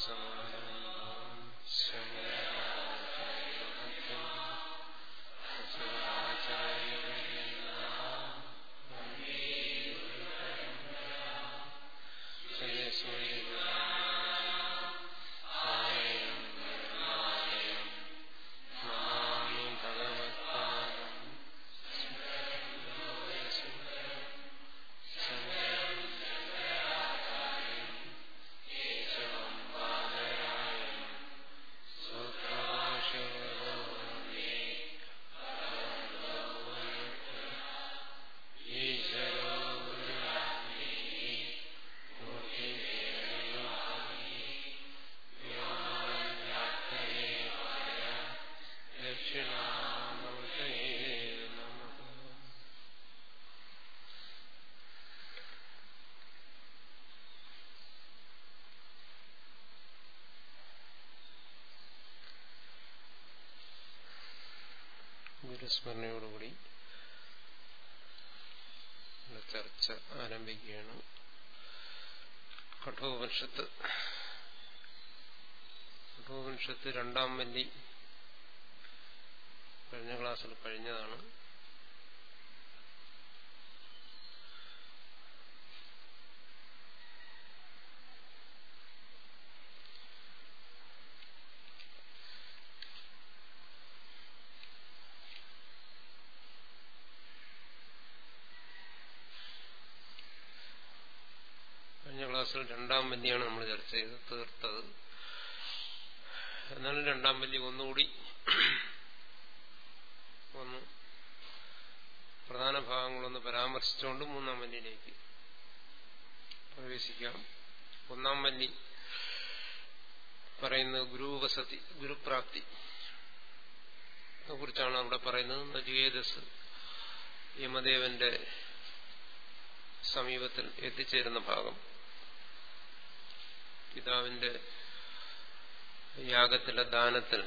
Son, Son. ഗുരുസ്മരണയോടുകൂടി ചർച്ച ആരംഭിക്കുകയാണ്. കഠോപനിഷത്ത്. കഠോപനിഷത്ത് രണ്ടാം വല്ലി കഴിഞ്ഞ ക്ലാസ്സിൽ കഴിഞ്ഞതാണ് രണ്ടാം വല്യാണ് നമ്മൾ ചർച്ച ചെയ്ത് തീർത്തത്. എന്നാലും രണ്ടാം വല്യ ഒന്നുകൂടി ഒന്ന് പ്രധാന ഭാഗങ്ങളൊന്ന് പരാമർശിച്ചുകൊണ്ട് മൂന്നാം വല്യയിലേക്ക് പ്രവേശിക്കാം. ഒന്നാം വല്ലി പറയുന്നത് ഗുരുവസതി ഗുരുപ്രാപ്തി. കുറിച്ചാണ് അവിടെ പറയുന്നത്. നജികേതസ് യമദേവന്റെ സമീപത്തിൽ എത്തിച്ചേരുന്ന ഭാഗം. പിതാവിന്റെ യാഗത്തിലെ ദാനത്തിൽ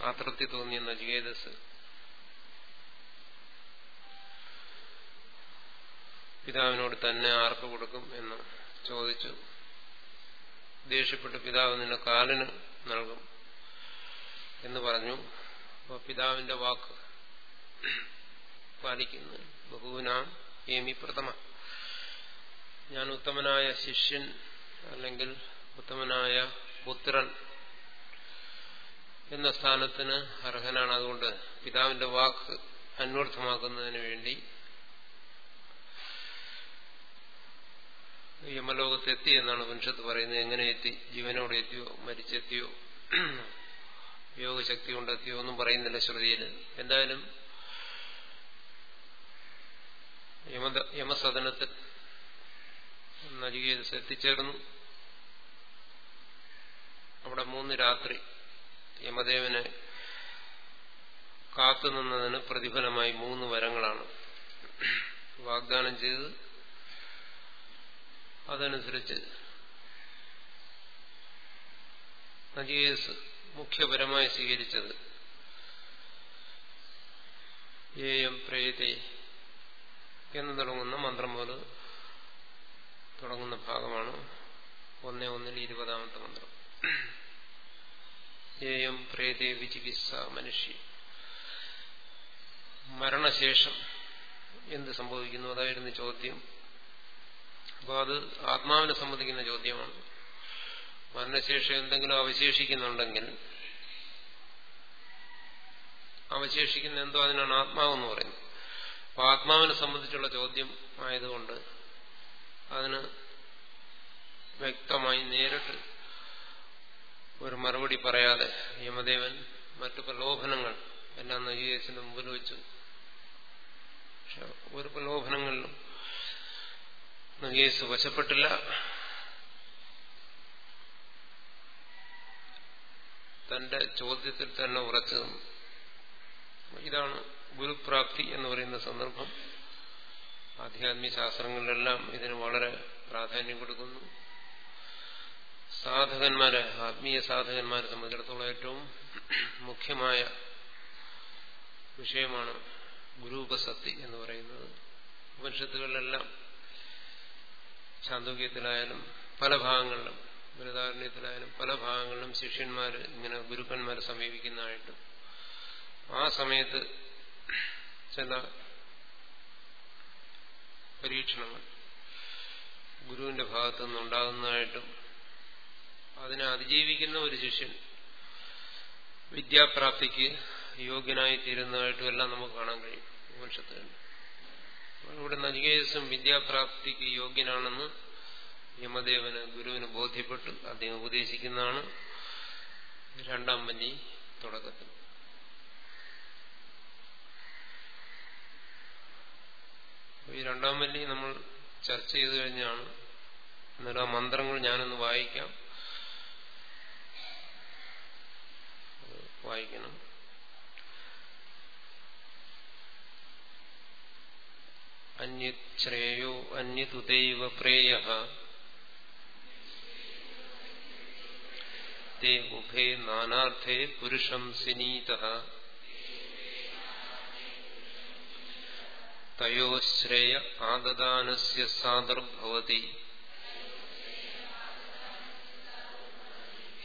ആതൃപ്തി തോന്നിയ നജികേതസ് പിതാവിനോട് തന്നെ ആർക്ക് കൊടുക്കും എന്ന് ചോദിച്ചു. ദേഷ്യപ്പെട്ട് പിതാവ് നിന്റെ കാലിന് നൽകും എന്ന് പറഞ്ഞു. അപ്പോൾ പിതാവിന്റെ വാക്ക് പാലിക്കുന്നു ബഹുവിനാം ഏമി പ്രഥമ. ഞാൻ ഉത്തമനായ ശിഷ്യൻ അല്ലെങ്കിൽ ഉത്തമനായ പുത്രൻ എന്ന സ്ഥാനത്തിന് അർഹനാണ്. അതുകൊണ്ട് പിതാവിന്റെ വാക്ക് അന്വർത്ഥമാക്കുന്നതിന് വേണ്ടി യമലോകത്തെത്തി എന്നാണ് ഉപനിഷത്ത് പറയുന്നത്. എങ്ങനെ എത്തി? ജീവനോട് എത്തിയോ? മരിച്ചെത്തിയോ? യോഗശക്തി കൊണ്ടെത്തിയോ ഒന്നും പറയുന്നില്ല ശ്രുതിയിൽ. എന്തായാലും യമസദനത്തിൽ നജികേതസ് എത്തിച്ചേർന്നു. അവിടെ മൂന്ന് രാത്രി യമദേവനെ കാത്തുനിന്നതിന് പ്രതിഫലമായി മൂന്ന് വരങ്ങളാണ് വാഗ്ദാനം ചെയ്ത് അതനുസരിച്ച് നജീസ് മുഖ്യപരമായി സ്വീകരിച്ചത്. ഏയം പ്രേതി എന്ന് തുടങ്ങുന്ന മന്ത്രം പോലെ തുടങ്ങുന്ന ഭാഗമാണ് ഒന്നേ ഒന്നിൽ ഇരുപതാമത്തെ മന്ത്രം. ഏയം പ്രേതേ വിചികിത്സ മനുഷ്യ. മരണശേഷം എന്ത് സംഭവിക്കുന്നു? അതായിരുന്നു ചോദ്യം. അപ്പോൾ അത് ആത്മാവിനെ സംബന്ധിക്കുന്ന ചോദ്യമാണ്. മരണശേഷം എന്തെങ്കിലും അവശേഷിക്കുന്നുണ്ടെങ്കിൽ അവശേഷിക്കുന്ന എന്തോ അതിനാണ് ആത്മാവെന്ന് പറയുന്നത്. അപ്പൊ ആത്മാവിനെ സംബന്ധിച്ചുള്ള ചോദ്യം ആയതുകൊണ്ട് അതിന് വ്യക്തമായി നേരിട്ട് ഒരു മറുപടി പറയാതെ യമദേവൻ മറ്റു പ്രലോഭനങ്ങൾ എല്ലാം നജീയസിന്റെ മുമ്പിൽ വെച്ചു. പക്ഷെ ഒരു പ്രലോഭനങ്ങളിലും നജീയസ് വശപ്പെട്ടില്ല. തന്റെ ചോദ്യത്തിൽ തന്നെ ഉറച്ചു നിന്നു ഇതാണ് ഗുരുപ്രാപ്തി എന്ന് പറയുന്ന സന്ദർഭം. ആധ്യാത്മിക ശാസ്ത്രങ്ങളിലെല്ലാം ഇതിന് വളരെ പ്രാധാന്യം കൊടുക്കുന്നു. സാധകന്മാരെ ആത്മീയ സാധകന്മാരെ സംബന്ധിച്ചിടത്തോളം ഏറ്റവും മുഖ്യമായ വിഷയമാണ് ഗുരുപസക്തി എന്ന് പറയുന്നത്. ഉപനിഷത്തുകളിലെല്ലാം ചാന്തോക്യത്തിലായാലും പല ഭാഗങ്ങളിലും ഗുരുധാരണ്യത്തിലായാലും പല ഭാഗങ്ങളിലും ശിഷ്യന്മാർ ഇങ്ങനെ ഗുരുക്കന്മാരെ സമീപിക്കുന്നതായിട്ട്. ആ സമയത്ത് ചില പരീക്ഷണങ്ങൾ ഗുരുവിന്റെ ഭാഗത്തു നിന്നുണ്ടാകുന്നതായിട്ടും അതിനെ അതിജീവിക്കുന്ന ഒരു ശിഷ്യൻ വിദ്യാപ്രാപ്തിക്ക് യോഗ്യനായി തീരുന്നതായിട്ടും എല്ലാം നമുക്ക് കാണാൻ കഴിയും. മനുഷ്യത്തിനുണ്ട് ഇവിടെ നജികേശം വിദ്യാപ്രാപ്തിക്ക് യോഗ്യനാണെന്ന് യമദേവന് ഗുരുവിന് ബോധ്യപ്പെട്ട്. അദ്ദേഹം ഉപദേശിക്കുന്നതാണ്. രണ്ടാം വന്നി തുടക്കത്തിൽ. ഈ രണ്ടാം വല്ലി നമ്മൾ ചർച്ച ചെയ്തു കഴിഞ്ഞാണ്. എന്നാൽ ആ മന്ത്രങ്ങൾ ഞാനൊന്ന് വായിക്കാം. വായിക്കണം. അന്യശ്രേയോ അന്യതുതൈവ പ്രേയ തേ ഉഭേ നാനാർത്ഥേ പുരുഷം സിനീത. തയോശ്രേയ ആദദാനസ്യ സാദർഭവതി.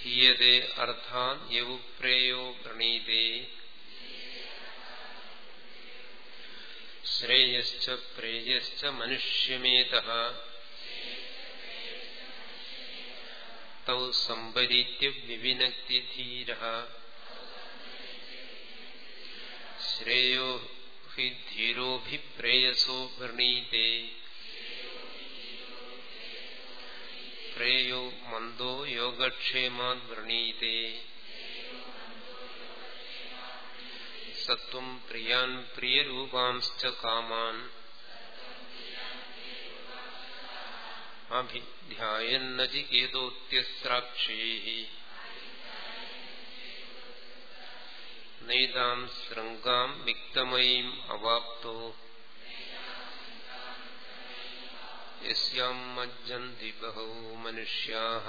ഹീയതേ അർത്ഥാൻ യവുപ്രേയോ പ്രണീതേ ശ്രേയശ്ച പ്രേയശ്ച മനുഷ്യമേത തൗ സംഭരീത്യ വിവിനക്തി ധീര ശ്രേയോ ഹി ധീരോഭിപ്രേയസോ വൃണീതേ مندوشم سییا نیتا میم اوپ യസ്യാം മജ്ജന്തി ബഹോ മനുഷ്യാഃ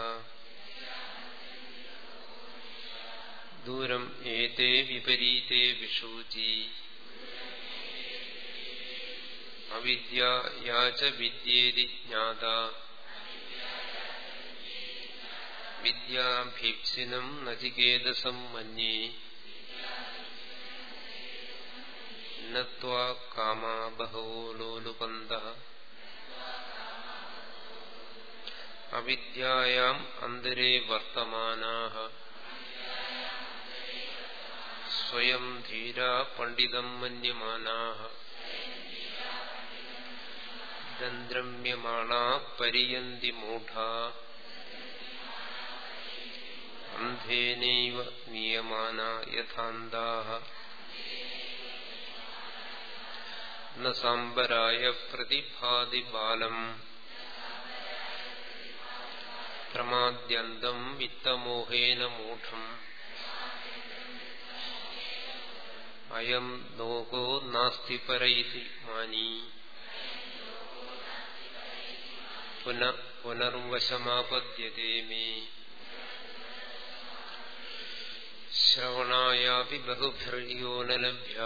ദൂരം ഏതേ വിപരീതേ വിഷൂചി അവിദ്യായാച വിദ്യേതി ജ്ഞാത വിദ്യാഭീപ്സിനം നചികേതസം മന്യേ നത്വാ കാമാ ബഹോ ലോലുപന്ത അവിദ്യായാം അന്തരേ വർത്തമാനാഃ സ്വയം ധീരാ പണ്ഡിതം മന്യമാനാഃ ദന്ദ്രമ്യമാണാ പരിയന്തി മൂഢാ. അന്ധേനൈവ നിയമാനാ യഥാന്താഃ ന സാമ്പരായ പ്രതിഭാതി ബാലം. പ്രമാദ്യന്തം വിത്തമോഹേന മൂഢം. അയം ലോകോ നാസ്തി പരയിതി മാനി. പുന പുനർവശമാപദ്യത്തെ മേ. ശ്രവണായാപി ബഹുഭിർയോ ന ലഭ്യ.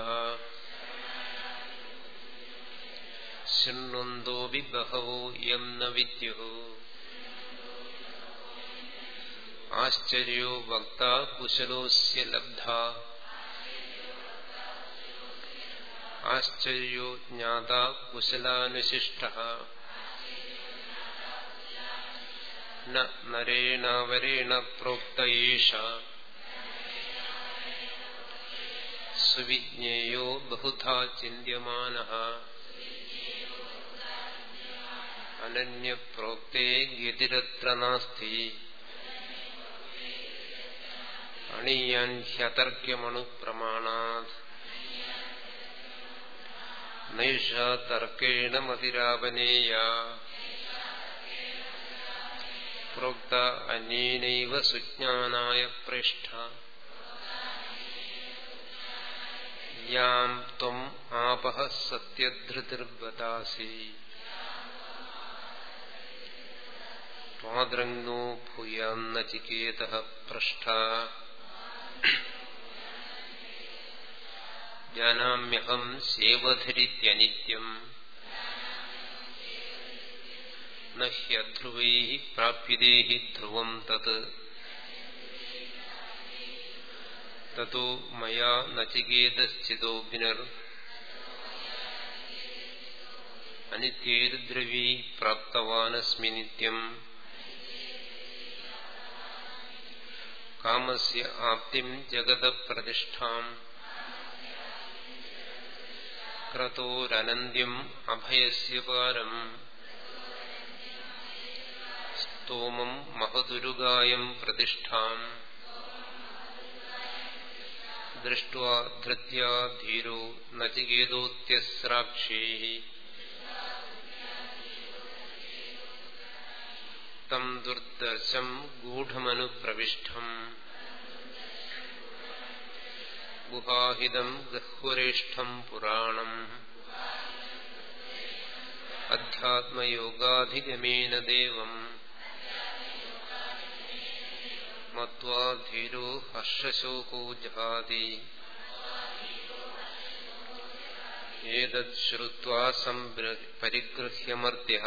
ശൃണ്വന്തോപി ബഹവോ യം ന آچل آتا نوشی بہت چی اوکر ناس അണീയാൻ ഹ്യതർക്യമണു പ്രമാണാത്. നൈഷ തർക്കേണ മതിരാപനേയ. പ്രോക്ത അന്യേനൈവ സുജ്ഞാനായ പ്രേഷ്ഠ. യാം ത്വം ആപഹ സത്യധൃതിർവദാസി. ത്വാദ്രങ്നോ ഭൂയാന്നചികേത പൃഷ്ഠ ജാനാമ്യഹം സേവധരിത്യനിത്യം. നഹ്യധ്രുവൈ പ്രാപ്യതേ ഹി ധ്രുവം തത്. തോ മയാ നചികേതശ്ചിതോഭിനർ അനിത്യേരുദ്രവീ പ്രാപ്തവാനസ്മി നിത്യം. കാമസ്യ ആപ്തിം ജഗത പ്രതിഷ്ഠാം ക്രതോരനന്ത്യം അഭയസ്യപാരം. സ്തോമം മഹദുരുഗായം പ്രതിഷ്ഠാം. ദൃഷ്ട്വാ ധൃത്യാ ധീരോ നചികേതോത്യസ്രാക്ഷേ തം ദുർദർശം ഗൂഢമനുപ്രവിഷ്ടം ഗുഹാഹിതം ഗഹ്വരേഷ്ഠം പുരാണം. അധ്യാത്മയോഗാധിഗമേന ദേവം. മത്വാ ധീരോ ഹർഷശോകോ ജാതി. ഏതത് ശ്രുത്വാ പരിഗൃഹ്യമർത്യ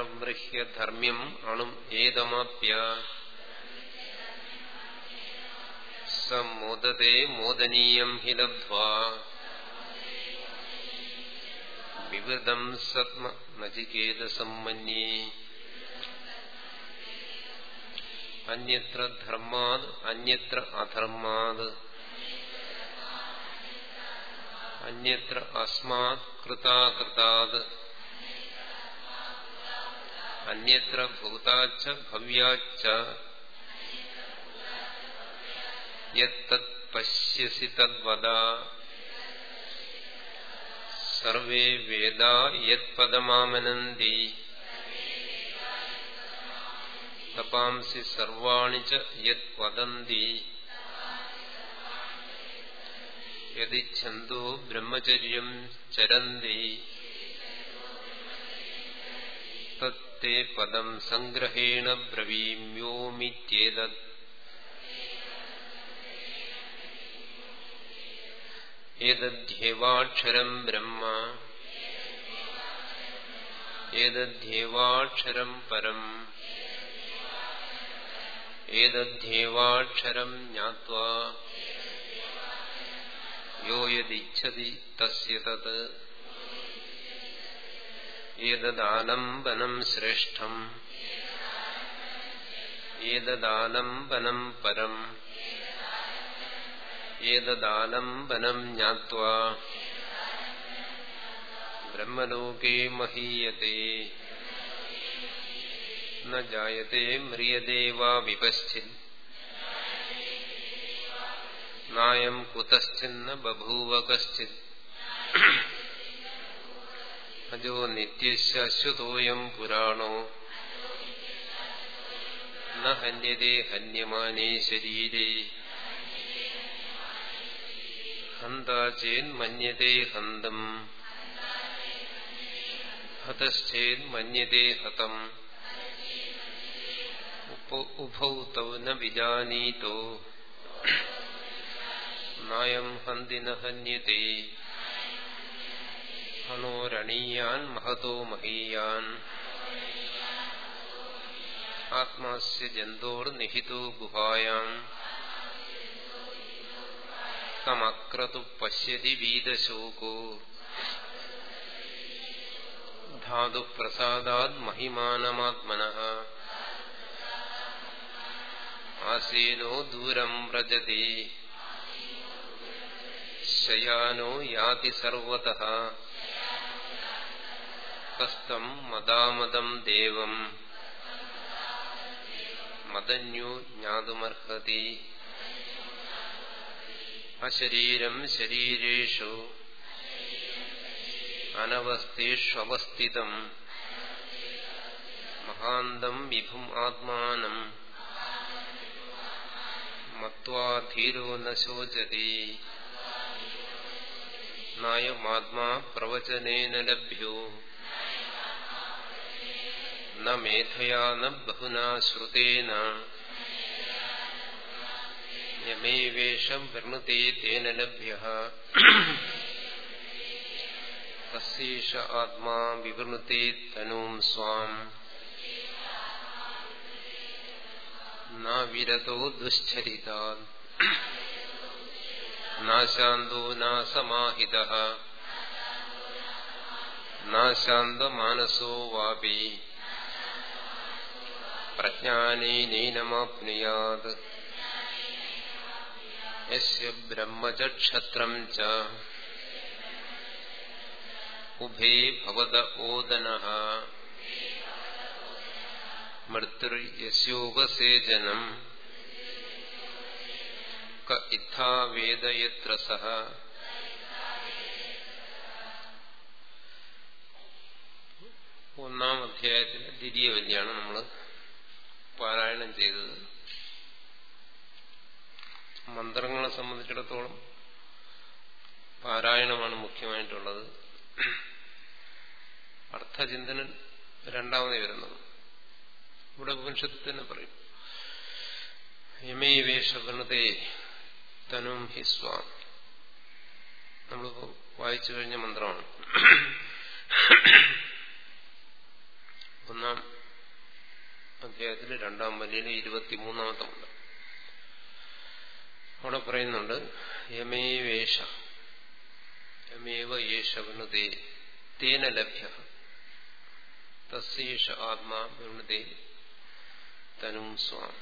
പ്രവൃഹ്യ ധർമ്മ്യം അണും ഏതമാപ്യ. സ മോദനീയം ഹി ലബ്ധ്വാ. വിവൃതം സത്മ നചികേതസമ്മന്യേ അന്യത്ര ധർമാത് അന്യത്ര അധർമാത് അന്യത്ര അസ്മാത് കൃതാകൃതാത് അന്യത്ര ഭൂതാച്ച ഭവ്യാച്ച. യത്തത് പശ്യസി തദ്വദ. സർവേ വേദ യത്പദമാമനന്തി തപാംസി സർവാണി ച യത് വദന്തി യതിച്ഛന്തോ ബ്രഹ്മചര്യം ചരന്തി. തത്തേ പദം സംഗ്രഹേണ ബ്രവീമ്യോമിത്യേതത് ഏതദ്ധ്യേവാക്ഷരം ബ്രഹ്മ ഏതദ്ധ്യേവാക്ഷരം പരം ഏതദ്ധ്യേവാക്ഷരം ജ്ഞാത്വാ യോ യദിച്ഛതി തസ്യ തത് ഏതദാലംബനം ശ്രേഷ്ഠം. ഏതദാലംബനം പരം. ഏതദാലംബനം ज्ञात्वा ബ്രഹ്മലോകേ മഹീയത്തെ न जायते म्रियते वा വിപശ്ചിത് നായം കുതശ്ചിന്ന ബഭൂവ കശ്ചിത് അജോ നിത്യശാശ്വതോയം പുരാണോ? ന ഹന്യതേ ഹന്യമാനേ ശരീരേ. ഹന്താചേന്മന്യതേ ഹന്തം. ഹതശ്ചേന്മന്യതേ ഹതം. ഉഭൗ തൗ ന വിജാനീതോ. നായം ഹന്തി ന ഹന്യതേ. ഹണോരണീയാൻ മഹതോ മഹീയാൻ ആത്മാസ്യ ജന്തോർനിഹിതോ ഗുഹായാം തമക്രതു പശ്യതി വീതശോകോ ധാതുപ്രസാദാത് മഹിമാനമാത്മന ആസീനോ ദൂരം വ്രജതി ശയാനോ യാതി സർവതഃ കസ്തം മതാമതം ദേവം. മദന്യോ ജ്ഞാതുമർഹതി. അശരീരം ശരീരേഷു. അനവസ്ഥേഷ്വസ്ഥിതം മഹാന്തം വിഭും ആത്മാനം. മത്വാധീരോ ന ശോചതി നായമാത്മാ പ്രവചനേന ലഭ്യോ. ന മേധയാ ന ബഹുനാ ശ്രുതേന യമേവേഷം വൃണുതേ തേന ലഭ്യ തസ്സീഷ ആത്മാ വിവൃണത്തെ തനൂം സ്വാം വിരതോ ദുശ്ചരിതാ നാശാന്തോ നാസമാഹിത നാശാന്തമാനസോ വാപി പ്രജ്ഞാനേനമാപ്നുയാത് യസ്യ ബ്രഹ്മചക്ഷത്രം ച ഉഭേ ഭവത ഓദനഃ മൃത്യുർയസ്യോപസേചനം ക ഇത്ഥാ വേദയത്ര സഹ ഒന്നാം അധ്യായത്തിലെ ദ്വിതീയ വല്യാണ് നമ്മൾ പാരായണം ചെയ്തത്. മന്ത്രങ്ങളെ സംബന്ധിച്ചിടത്തോളം പാരായണമാണ് മുഖ്യമായിട്ടുള്ളത്. അർത്ഥചിന്തനൻ രണ്ടാമത് വരുന്നത്. ഇവിടെ ഉപനിഷത്ത് തന്നെ പറയും. യമേ വേഷഗണതേ തനും നമ്മളിപ്പോ വായിച്ചു കഴിഞ്ഞ മന്ത്രമാണ്. ഒന്നാം അധ്യായത്തിലെ രണ്ടാം വലിയിലെ ഇരുപത്തിമൂന്നാമത്തെ ഉണ്ട് അവിടെ പറയുന്നുണ്ട് യമേവേഷ യമേവ യേശവനുതേ തേന ലഭ്യ തസ്യേഷ ആത്മാ തനും സ്വാം.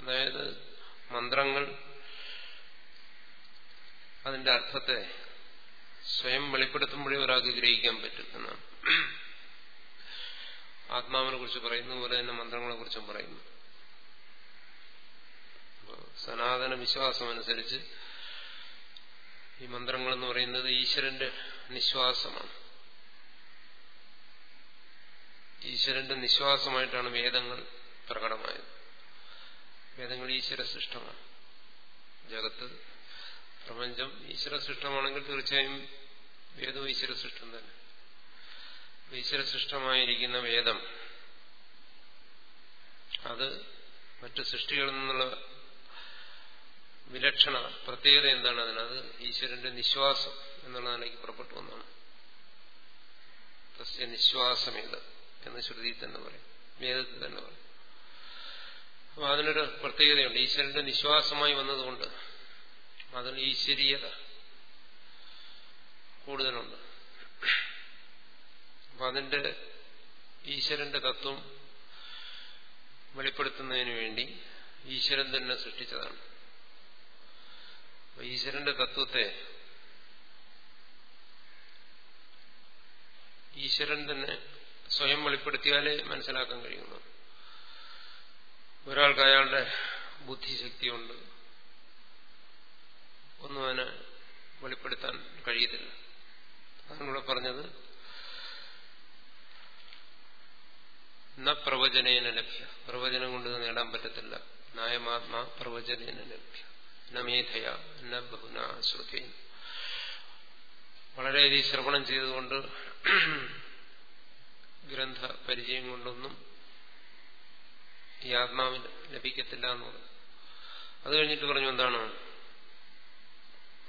അതായത് മന്ത്രങ്ങൾ അതിന്റെ അർത്ഥത്തെ സ്വയം വെളിപ്പെടുത്തുമ്പോഴേ ഒരാൾക്ക് ഗ്രഹിക്കാൻ പറ്റും എന്നാണ്. ആത്മാവിനെ കുറിച്ച് പറയുന്ന പോലെ തന്നെ മന്ത്രങ്ങളെ കുറിച്ചും പറയുന്നു. സനാതന വിശ്വാസം അനുസരിച്ച് ഈ മന്ത്രങ്ങൾ എന്ന് പറയുന്നത് ഈശ്വരന്റെ നിശ്വാസമാണ്. ഈശ്വരന്റെ നിശ്വാസമായിട്ടാണ് വേദങ്ങൾ പ്രകടമായത്. വേദങ്ങൾ ഈശ്വര സൃഷ്ടമാണ് ജഗത്ത് പ്രപഞ്ചം ഈശ്വര സൃഷ്ടമാണെങ്കിൽ തീർച്ചയായും വേദവും ഈശ്വര സൃഷ്ടം തന്നെ. ഈശ്വര സൃഷ്ടമായിരിക്കുന്ന വേദം അത് മറ്റു സൃഷ്ടികളിൽ നിന്നുള്ള വിലക്ഷണ പ്രത്യേകത എന്താണ് അതിനത് ഈശ്വരന്റെ നിശ്വാസം എന്നുള്ളതിലേക്ക് പുറപ്പെട്ടു വന്നാണ് തസ്യ നിശ്വാസമേത് എന്ന് ശ്രുതി തന്നെ പറയും. വേദത്തിൽ തന്നെ പറയും. അപ്പൊ അതിനൊരു പ്രത്യേകതയുണ്ട്. ഈശ്വരന്റെ നിശ്വാസമായി വന്നതുകൊണ്ട് അതിൽ ഈശ്വരീയത കൂടുതലുണ്ട്. അപ്പൊ അതിന്റെ ഈശ്വരന്റെ തത്വം വെളിപ്പെടുത്തുന്നതിന് വേണ്ടി ഈശ്വരൻ തന്നെ സൃഷ്ടിച്ചതാണ്. ഈശ്വരന്റെ തത്വത്തെ ഈശ്വരൻ തന്നെ സ്വയം വെളിപ്പെടുത്തിയാലേ മനസ്സിലാക്കാൻ കഴിയുന്നു ഒരാൾക്ക് അയാളുടെ ബുദ്ധിശക്തിയുണ്ട്. ഒന്നും അതിനെ വെളിപ്പെടുത്താൻ കഴിയത്തില്ല. അതിനൂടെ പറഞ്ഞത്. ന പ്രവചനേന ലഭ്യ. പ്രവചനം കൊണ്ട് നേടാൻ പറ്റത്തില്ല. നായമാത്മാ പ്രവചനേന ലഭ്യ. ന മേധയ ന വളരെയധികം ശ്രവണം ചെയ്തുകൊണ്ട് ഗ്രന്ഥ പരിചയം കൊണ്ടൊന്നും ഈ ആത്മാവിന് ലഭിക്കത്തില്ല എന്ന് പറഞ്ഞു. അത് കഴിഞ്ഞിട്ട് പറഞ്ഞു എന്താണ്?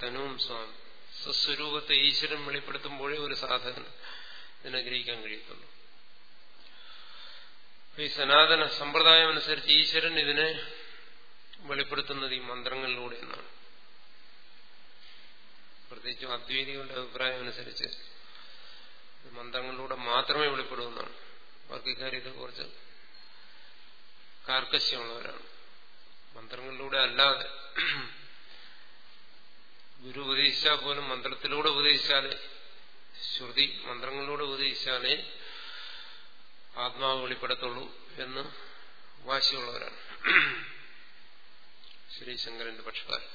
തനുവും സ്വാമി. സ്വസ്വരൂപത്തെ ഈശ്വരൻ വെളിപ്പെടുത്തുമ്പോഴേ ഒരു സാധകൻ ഇതിനഗ്രഹിക്കാൻ കഴിയത്തുള്ളൂ. ഈ സനാതന സമ്പ്രദായം അനുസരിച്ച് ഈശ്വരൻ ഇതിനെ വെളിപ്പെടുത്തുന്നത് ഈ മന്ത്രങ്ങളിലൂടെ എന്നാണ്. പ്രത്യേകിച്ചും അദ്വൈതികളുടെ അഭിപ്രായം അനുസരിച്ച് മന്ത്രങ്ങളിലൂടെ മാത്രമേ വെളിപ്പെടുമെന്നാണ് അവർക്ക് ഇക്കാര്യത്തെ കുറിച്ച് കാർക്കശ്യമുള്ളവരാണ്. മന്ത്രങ്ങളിലൂടെ അല്ലാതെ ഗുരു ഉപദേശിച്ചാൽ പോലും മന്ത്രത്തിലൂടെ ഉപദേശിച്ചാലേ ശ്രുതി മന്ത്രങ്ങളിലൂടെ ഉപദേശിച്ചാലേ ആത്മാവ് വെളിപ്പെടുത്തുള്ളൂ എന്ന് വാശിയുള്ളവരാണ്. ശ്രീശങ്കരന്റെ പക്ഷക്കാരൻ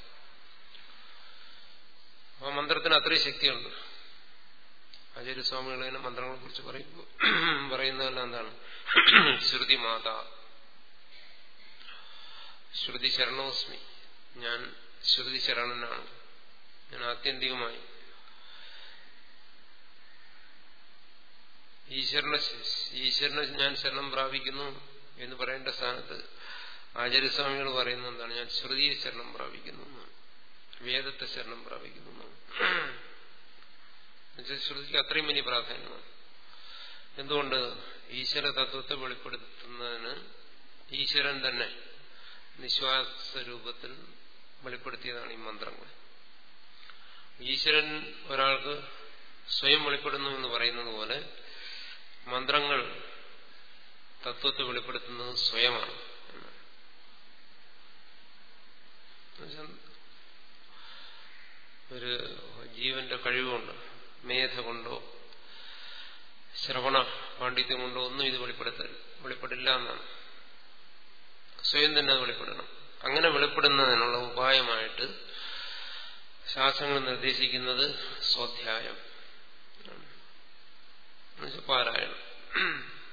ആ മന്ത്രത്തിന് അത്രയും ശക്തിയുണ്ട്. ആചാര്യസ്വാമികൾ തന്നെ മന്ത്രങ്ങളെ കുറിച്ച് പറയുമ്പോൾ പറയുന്നതെല്ലാം എന്താണ്? ശ്രുതി മാതാ. ശ്രുതി ശരണോസ്മി. ഞാൻ ശ്രുതി ശരണനാണ്. ആത്യന്തികമായി ഈശ്വരനെ ഈശ്വരനെ ഞാൻ ശരണം പ്രാപിക്കുന്നു എന്ന് പറയേണ്ട സ്ഥാനത്ത് ആചാര്യസ്വാമികൾ പറയുന്ന എന്താണ്? ഞാൻ ശ്രുതിയെ ശരണം പ്രാപിക്കുന്നു. വേദത്തെ ശരണം പ്രാപിക്കുന്നു. ശ്രുതിക്ക് അത്രയും വലിയ പ്രാധാന്യമാണ്. എന്തുകൊണ്ട്? ഈശ്വര തത്വത്തെ വെളിപ്പെടുത്തുന്നതിന് ഈശ്വരൻ തന്നെ നിശ്വാസ രൂപത്തിൽ വെളിപ്പെടുത്തിയതാണ് ഈ മന്ത്രങ്ങൾ. ഈശ്വരൻ ഒരാൾക്ക് സ്വയം വെളിപ്പെടുന്നു എന്ന് പറയുന്നത് പോലെ മന്ത്രങ്ങൾ തത്വത്തെ വെളിപ്പെടുത്തുന്നത് സ്വയമാണ് ഒരു ജീവന്റെ കഴിവുകൊണ്ട് മേധ കൊണ്ടോ ശ്രവണ പാണ്ഡിത്യം കൊണ്ടോ ഒന്നും ഇത് വെളിപ്പെടുത്ത വെളിപ്പെടില്ല എന്നാണ്. സ്വയം തന്നെ അത് വെളിപ്പെടണം. അങ്ങനെ വെളിപ്പെടുന്നതിനുള്ള ഉപായമായിട്ട് ശാസ്ത്രങ്ങൾ നിർദ്ദേശിക്കുന്നത് സ്വാധ്യായം. പാരായണം.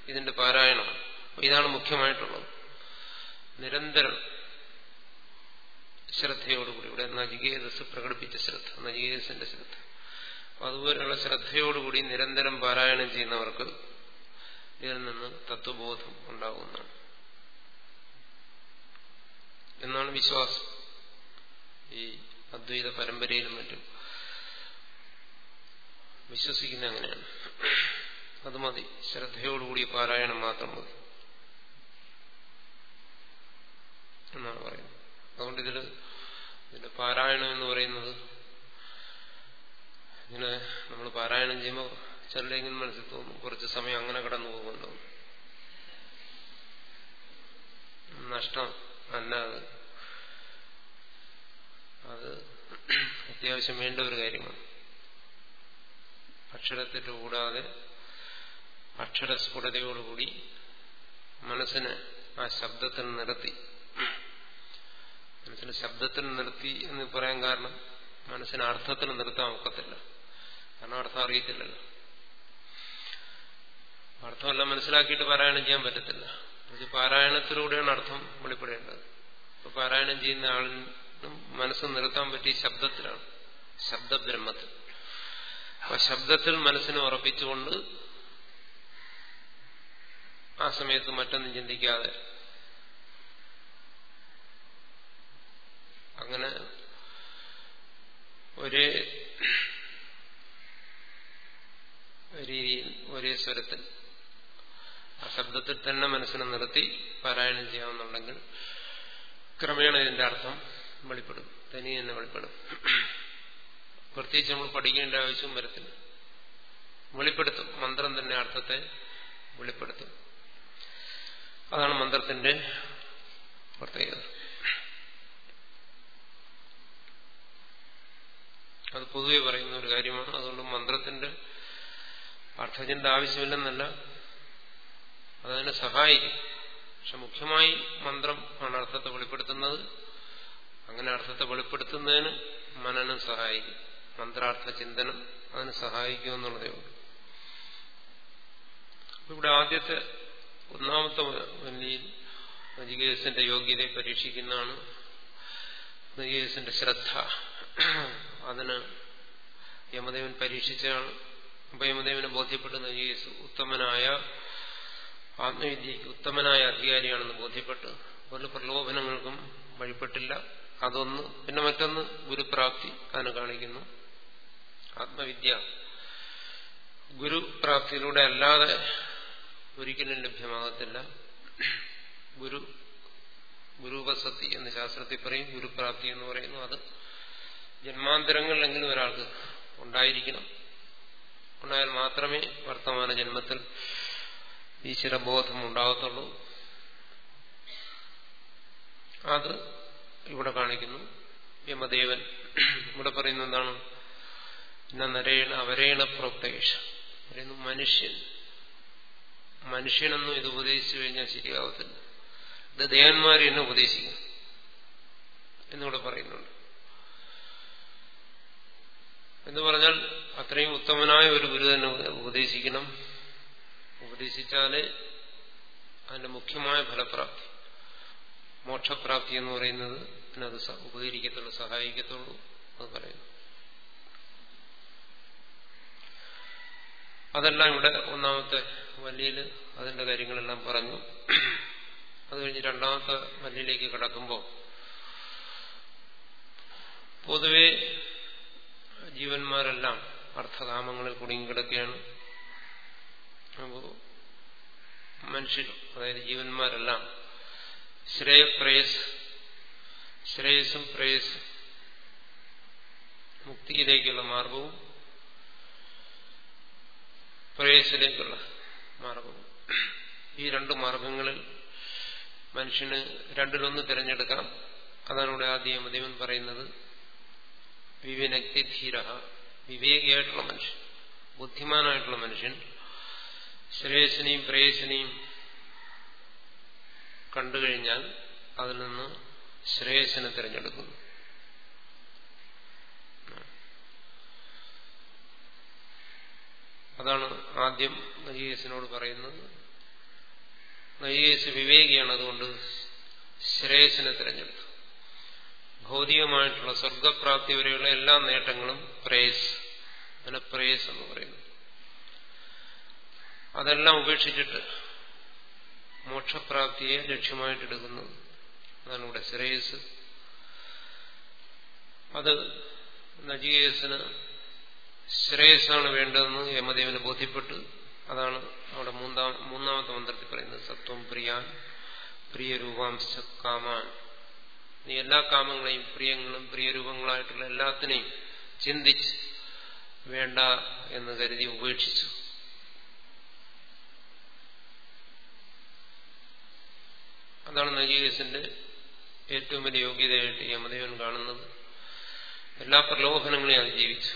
ഇതിന്റെ പാരായണം ഇതാണ് മുഖ്യമായിട്ടുള്ളത്. നിരന്തരം ശ്രദ്ധയോടുകൂടി ഇവിടെ നജികേതസ് പ്രകടിപ്പിച്ച ശ്രദ്ധ നജികേതസിന്റെ ശ്രദ്ധ. അതുപോലെയുള്ള ശ്രദ്ധയോടുകൂടി നിരന്തരം പാരായണം ചെയ്യുന്നവർക്ക് ഇതിൽ നിന്ന് തത്വബോധം ഉണ്ടാകുന്നതാണ്. എന്നാണ് വിശ്വാസം. ഈ അദ്വൈത പരമ്പരയിലും മറ്റും. വിശ്വസിക്കുന്ന അങ്ങനെയാണ്. അത് മതി. ശ്രദ്ധയോടുകൂടി പാരായണം മാത്രം മതി. എന്നാണ് പറയുന്നത്. അതുകൊണ്ട് ഇതിൽ ഇതിന്റെ പാരായണം എന്ന് പറയുന്നത് ഇങ്ങനെ നമ്മൾ പാരായണം ചെയ്യുമ്പോൾ ചിലരെങ്കിലും മനസ്സിൽ തോന്നും കുറച്ച് സമയം അങ്ങനെ കടന്നു പോകുന്നുണ്ടാവും നഷ്ടം അല്ലാതെ അത് അത്യാവശ്യം വേണ്ട ഒരു കാര്യമാണ്. അക്ഷരത്തെറ്റ് കൂടാതെ അക്ഷരസ്ഫുടതയോടുകൂടി മനസ്സിന് ആ ശബ്ദത്തിൽ നിർത്തി. മനസ്സിന് ശബ്ദത്തിൽ നിർത്തി എന്ന് പറയാൻ കാരണം മനസ്സിന് അർത്ഥത്തിൽ നിർത്താൻ ഒക്കത്തില്ല. കാരണം അർത്ഥം അറിയത്തില്ലല്ലോ. അർത്ഥമല്ല മനസ്സിലാക്കിയിട്ട് പാരായണം ചെയ്യാൻ പറ്റത്തില്ല. ഇത് പാരായണത്തിലൂടെയാണ് അർത്ഥം വെളിപ്പെടേണ്ടത്. പാരായണം ചെയ്യുന്ന ആളിനും മനസ്സ് നിർത്താൻ പറ്റിയ ശബ്ദത്തിലാണ്. ശബ്ദബ്രഹ്മത്തിൽ. അപ്പൊ ശബ്ദത്തിൽ മനസ്സിനെ ഉറപ്പിച്ചുകൊണ്ട് ആ സമയത്ത് മറ്റൊന്നും ചിന്തിക്കാതെ അങ്ങനെ ഒരേ രീതിയിൽ ഒരേ സ്വരത്തിൽ ആ ശബ്ദത്തിൽ തന്നെ മനസ്സിനെ നിർത്തി പാരായണം ചെയ്യാമെന്നുണ്ടെങ്കിൽ ക്രമേണ ഇതിന്റെ അർത്ഥം വെളിപ്പെടും. തനി തന്നെ വെളിപ്പെടും. പ്രത്യേകിച്ച് നമ്മൾ പഠിക്കേണ്ട ആവശ്യവും വരത്തില്ല. വെളിപ്പെടുത്തും. മന്ത്രം തന്നെ അർത്ഥത്തെ വെളിപ്പെടുത്തും. അതാണ് മന്ത്രത്തിന്റെ പ്രത്യേകത. അത് പൊതുവെ പറയുന്ന ഒരു കാര്യമാണ്. അതുകൊണ്ട് മന്ത്രത്തിന്റെ അർത്ഥത്തിന്റെ ആവശ്യമില്ലെന്നല്ല അതതിനെ സഹായിക്കും. പക്ഷെ മുഖ്യമായി മന്ത്രം ആണ് അർത്ഥത്തെ വെളിപ്പെടുത്തുന്നത്. അങ്ങനെ അർത്ഥത്തെ വെളിപ്പെടുത്തുന്നതിന് മനനം സഹായിക്കും. മന്ത്രാർത്ഥ ചിന്തനം അതിന് സഹായിക്കും എന്നുള്ളതേ ഉള്ളൂ. ഇവിടെ ആദ്യത്തെ ഒന്നാമത്തെ വല്ലിയിൽ നജികേസിന്റെ യോഗ്യതയെ പരീക്ഷിക്കുന്നതാണ് നജികേസിന്റെ ശ്രദ്ധ. അതിന് യമദേവൻ പരീക്ഷിച്ചാണ് അപ്പൊ യമദേവനെ ബോധ്യപ്പെട്ട നജികേസ് ഉത്തമനായ ആത്മവിദ്യയ്ക്ക് ഉത്തമനായ അധികാരിയാണെന്ന് ബോധ്യപ്പെട്ട് ഒരു പ്രലോഭനങ്ങൾക്കും വഴിപ്പെട്ടില്ല. അതൊന്ന് പിന്നെ മറ്റൊന്ന് ഗുരുപ്രാപ്തി അതിനെ കാണിക്കുന്നു. ആത്മവിദ്യ. ഗുരുപ്രാപ്തിയിലൂടെ അല്ലാതെ ഒരിക്കലും ലഭ്യമാകത്തില്ല. ഗുരു ഗുരുപസത്തി എന്ന് ശാസ്ത്രത്തിൽ പറയും ഗുരുപ്രാപ്തി എന്ന് പറയുന്നു. അത് ജന്മാന്തരങ്ങളിലെങ്കിലും ഒരാൾക്ക് ഉണ്ടായിരിക്കണം. ഉണ്ടായാൽ മാത്രമേ വർത്തമാന ജന്മത്തിൽ ഈശ്വരബോധം ഉണ്ടാകത്തുള്ളൂ. അത് ഇവിടെ കാണിക്കുന്നു. യമദേവൻ ഇവിടെ പറയുന്ന എന്താണ്? നരേണ അവരേണ പ്രോക്തേഷ പറയുന്നു മനുഷ്യൻ മനുഷ്യനൊന്നും ഇത് ഉപദേശിച്ചു കഴിഞ്ഞാൽ ശരിയാവത്തില്ല. ഇത് ദേവന്മാർ എന്നെ ഉപദേശിക്കും എന്നിവിടെ പറയുന്നുണ്ട്. എന്ന് പറഞ്ഞാൽ അത്രയും ഉത്തമനായ ഒരു ഗുരു തന്നെ ഉപദേശിക്കണം. ഉപദേശിച്ചാലേ അതിന്റെ മുഖ്യമായ ഫലപ്രാപ്തി മോക്ഷപ്രാപ്തി എന്ന് പറയുന്നത് അതിനത് ഉപകരിക്കത്തുള്ളൂ സഹായിക്കത്തുള്ളൂ അത് പറയുന്നു. അതെല്ലാം ഇവിടെ ഒന്നാമത്തെ വല്ലിയിൽ അതിന്റെ കാര്യങ്ങളെല്ലാം പറഞ്ഞു. അത് കഴിഞ്ഞ് രണ്ടാമത്തെ വല്ലിയിലേക്ക് കടക്കുമ്പോൾ പൊതുവെ ജീവന്മാരെല്ലാം അർത്ഥകാമങ്ങളിൽ കുടുങ്ങിക്കിടക്കുകയാണ് അപ്പോ മനുഷ്യർ അതായത് ജീവന്മാരെല്ലാം ശ്രേയപ്രേയസ് ശ്രേയസും പ്രേയസ് മുക്തിയിലേക്കുള്ള മാർഗവും പ്രേയസിലേക്കുള്ള മാർഗവും. ഈ രണ്ട് മാർഗങ്ങളിൽ മനുഷ്യന് രണ്ടിലൊന്ന് തിരഞ്ഞെടുക്കാം. അതാണ് ഇവിടെ ആദ്യം മതിവൻ പറയുന്നത് വിവിനക്തി വിവേകിയായിട്ടുള്ള മനുഷ്യൻ ബുദ്ധിമാനായിട്ടുള്ള മനുഷ്യൻ ശ്രേയസിനെയും പ്രേയസിനെയും കണ്ടുകഴിഞ്ഞാൽ അതിൽ നിന്ന് ശ്രേയസിനെ തിരഞ്ഞെടുക്കുന്നു. അതാണ് ആദ്യം നജികേസിനോട് പറയുന്നത്. നജികേസ് വിവേകിയാണ് അതുകൊണ്ട് ശ്രേയസിനെ തിരഞ്ഞെടുത്തു ഭൗതികമായിട്ടുള്ള സ്വർഗപ്രാപ്തി വരെയുള്ള എല്ലാ നേട്ടങ്ങളും പ്രേയസ് അതിനെ പ്രേയസ് എന്ന് പറയുന്നു. അതെല്ലാം ഉപേക്ഷിച്ചിട്ട് മോക്ഷപ്രാപ്തിയെ ലക്ഷ്യമായിട്ടെടുക്കുന്നത് അതാണ് ഇവിടെ ശ്രേയസ് അത് നജികേസിന് ശ്രേയസ്സാണ് വേണ്ടതെന്ന് യമദേവന് ബോധ്യപ്പെട്ട്. അതാണ് അവിടെ മൂന്നാം മൂന്നാമത്തെ മന്ത്രത്തിൽ പറയുന്നത് സത്വം പ്രിയാൻ പ്രിയരൂപാംശ കാമാൻ നീ എല്ലാ കാമങ്ങളെയും പ്രിയങ്ങളും പ്രിയരൂപങ്ങളായിട്ടുള്ള എല്ലാത്തിനെയും ചിന്തിച്ച് വേണ്ട എന്ന് കരുതി ഉപേക്ഷിച്ചു. അതാണ് നജീകസിന്റെ ഏറ്റവും വലിയ യോഗ്യതയായിട്ട് യമദേവൻ കാണുന്നത്. എല്ലാ പ്രലോഭനങ്ങളെയും അതിജീവിച്ചു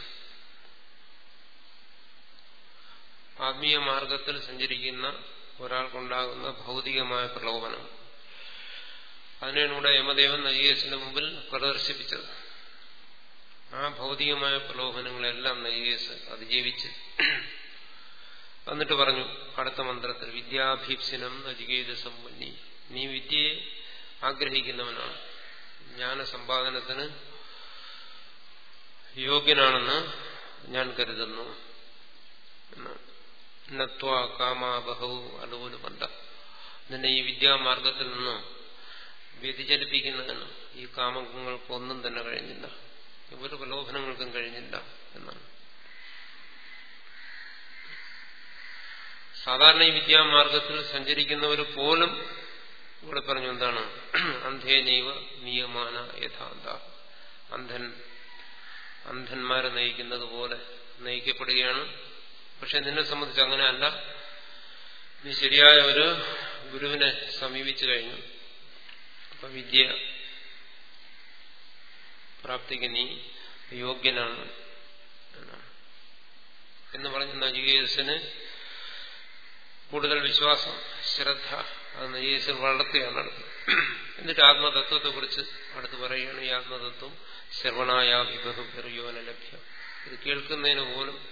ആത്മീയ മാർഗത്തിൽ സഞ്ചരിക്കുന്ന ഒരാൾക്കുണ്ടാകുന്ന ഭൗതികമായ പ്രലോഭനം. അതിനാണ് ഇവിടെ യമദേവൻ നജികേസിന്റെ മുമ്പിൽ പ്രദർശിപ്പിച്ചത്. ആ ഭൗതികമായ പ്രലോഭനങ്ങളെല്ലാം നജികേസ് അതിജീവിച്ച്. എന്നിട്ട് പറഞ്ഞു അടുത്ത മന്ത്രത്തിൽ വിദ്യാഭീപ്സിനം നജികേത സമ്പന്നി നീ വിദ്യയെ ആഗ്രഹിക്കുന്നവനാണ്. ജ്ഞാന സമ്പാദനത്തിന് യോഗ്യനാണെന്ന് ഞാൻ കരുതുന്നു. നത്വ കാമാബഹവും ബഹു അതുപോലെ പന്ത. നിന്നെ ഈ വിദ്യാമാർഗത്തിൽ നിന്നും വ്യതിചലിപ്പിക്കുന്നതിന് ഈ കാമങ്ങൾക്കൊന്നും തന്നെ കഴിഞ്ഞില്ല. ഒരു പ്രലോഭനങ്ങൾക്കും കഴിഞ്ഞില്ല എന്നാണ്. സാധാരണ ഈ വിദ്യാമാർഗത്തിൽ സഞ്ചരിക്കുന്നവർ പോലും ഇവിടെ പറഞ്ഞു എന്താണ്? അന്ധേ അന്ധേനൈവ നിയമാന യഥാന്ത. അന്ധൻ അന്ധന്മാരെ നയിക്കുന്നത് പോലെ നയിക്കപ്പെടുകയാണ്. പക്ഷെ നിന്നെ സംബന്ധിച്ച് അങ്ങനെ അല്ല നീ ശരിയായ ഒരു ഗുരുവിനെ സമീപിച്ചു കഴിഞ്ഞു. അപ്പൊ വിദ്യ പ്രാപ്തിക്ക് നീ യോഗ്യനാണ് എന്ന് പറഞ്ഞ നജികേസിന് കൂടുതൽ വിശ്വാസം ശ്രദ്ധ അത് നജികേസിൽ വളർത്തിയാണ് എന്നിട്ട് ആത്മതത്വത്തെ ആത്മതത്വത്തെക്കുറിച്ച് അടുത്ത് പറയുകയാണ് ഈ ആത്മതത്വം ശ്രവണായാഭിബഹുയോന ലഭ്യം ഇത് കേൾക്കുന്നതിന് പോലും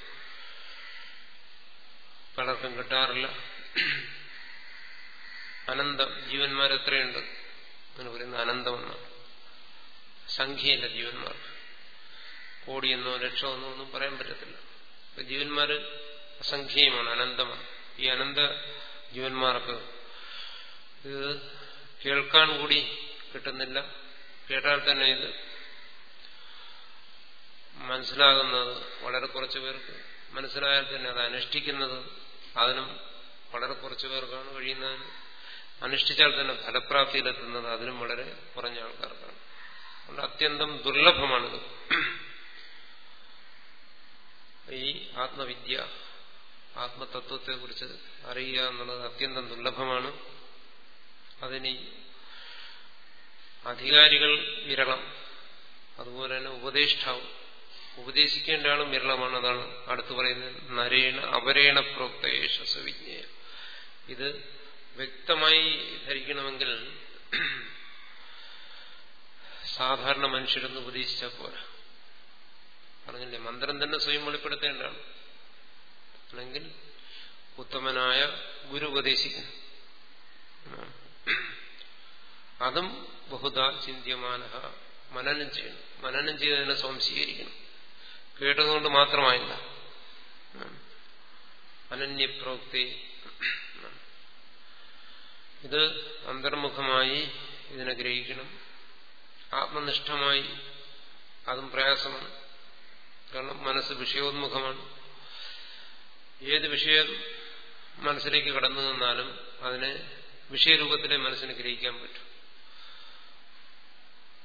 പലർക്കും കിട്ടാറില്ല. അനന്തം ജീവന്മാരെത്രയുണ്ട്? അങ്ങനെ പറയുന്ന അനന്തമെന്നാണ്. സംഖ്യയില്ല ജീവന്മാർ. കോടിയെന്നോ ലക്ഷമെന്നോ ഒന്നും പറയാൻ പറ്റത്തില്ല. ജീവന്മാർ അസംഖ്യയുമാണ് അനന്തമാണ്. ഈ അനന്ത ജീവന്മാർക്ക് ഇത് കേൾക്കാൻ കൂടി കിട്ടുന്നില്ല. കേട്ടാൽ തന്നെ ഇത് മനസ്സിലാകുന്നത് വളരെ കുറച്ചു പേർക്ക് മനസ്സിലായാൽ തന്നെ അത് അനുഷ്ഠിക്കുന്നത് അതിനും വളരെ കുറച്ചു പേർക്കാണ് കഴിയുന്നതിന്. അനുഷ്ഠിച്ചാൽ തന്നെ ഫലപ്രാപ്തിയിലെത്തുന്നത് അതിനും വളരെ കുറഞ്ഞ ആൾക്കാർക്കാണ്. അതുകൊണ്ട് അത്യന്തം ദുർലഭമാണിത്. ഈ ആത്മവിദ്യ ആത്മതത്വത്തെക്കുറിച്ച് അറിയുക എന്നുള്ളത് അത്യന്തം ദുർലഭമാണ്. അതിന് അധികാരികൾ വിരളം. അതുപോലെ തന്നെ ഉപദേഷ്ടാവും. ഉപദേശിക്കേണ്ട ആളും വിരളമാണ്. അതാണ് അടുത്ത് പറയുന്നത്. നരേണ അപരേണ പ്രോക്തയേഷ സുവിജ്ഞേയം ഇത് വ്യക്തമായി ധരിക്കണമെങ്കിൽ സാധാരണ മനുഷ്യരൊന്ന് ഉപദേശിച്ചാൽ പോരാ. പറഞ്ഞില്ലേ? മന്ത്രം തന്നെ സ്വയം വെളിപ്പെടുത്തേണ്ടതാണ്. അല്ലെങ്കിൽ ഉത്തമനായ ഗുരു ഉപദേശിക്കുന്നു അതും ബഹുത ചിന്തിയമാന മനനം ചെയ്യണം. മനനം ചെയ്തതിനെ സംശീകരിക്കണം കേട്ടതുകൊണ്ട് മാത്രമായില്ല. അനന്യപ്രോക്തി ഇത് അന്തർമുഖമായി ഇതിനെ ഗ്രഹിക്കണം. ആത്മനിഷ്ഠമായി അതും പ്രയാസമാണ്. കാരണം മനസ്സ് വിഷയോന്മുഖമാണ്. ഏത് വിഷയം മനസ്സിലേക്ക് കടന്നു നിന്നാലും അതിനെ വിഷയരൂപത്തിലെ മനസ്സിന് ഗ്രഹിക്കാൻ പറ്റും.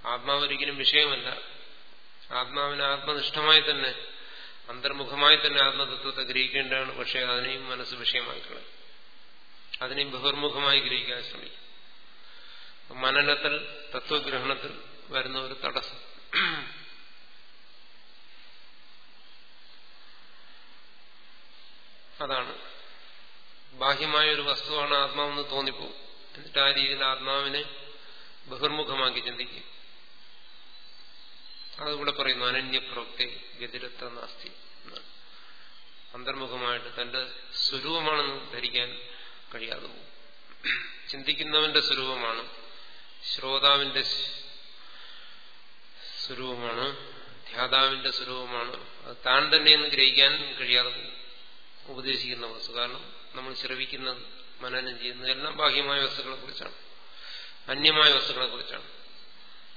ആത്മാവൊരിക്കലും വിഷയമല്ല. ആത്മാവിന് ആത്മനിഷ്ഠമായി തന്നെ അന്തർമുഖമായി തന്നെ ആത്മതത്വത്തെ ഗ്രഹിക്കേണ്ടതാണ്. പക്ഷെ അതിനെയും മനസ്സ് വിഷയമായി കളയും അതിനെയും ബഹിർമുഖമായി ഗ്രഹിക്കാൻ ശ്രമിക്കും മനനത്തിൽ തത്വഗ്രഹണത്തിൽ വരുന്ന ഒരു തടസ്സം. അതാണ്. ബാഹ്യമായ ഒരു വസ്തുവാണ് ആത്മാവെന്ന് തോന്നിപ്പോകും. എന്നിട്ട് ആ രീതിയിൽ ആത്മാവിനെ ബഹിർമുഖമാക്കി ചിന്തിക്കും. അതുകൂടെ പറയുന്നു അനന്യപ്രവൃത്തി ഗതിരത്ര നാസ്തി. അന്തർമുഖമായിട്ട് തന്റെ സ്വരൂപമാണെന്ന് ധരിക്കാൻ കഴിയാതെ പോകും. ചിന്തിക്കുന്നവന്റെ സ്വരൂപമാണ് ശ്രോതാവിന്റെ സ്വരൂപമാണ് ധ്യാതാവിന്റെ സ്വരൂപമാണ്. അത് താൻ തന്നെയെന്ന് ഗ്രഹിക്കാൻ കഴിയാതെ ഉപദേശിക്കുന്ന വസ്തു കാരണം നമ്മൾ ശ്രവിക്കുന്നത് മനനം ചെയ്യുന്നത് എല്ലാം ബാഹ്യമായ വസ്തുക്കളെ കുറിച്ചാണ് അന്യമായ വസ്തുക്കളെ കുറിച്ചാണ്.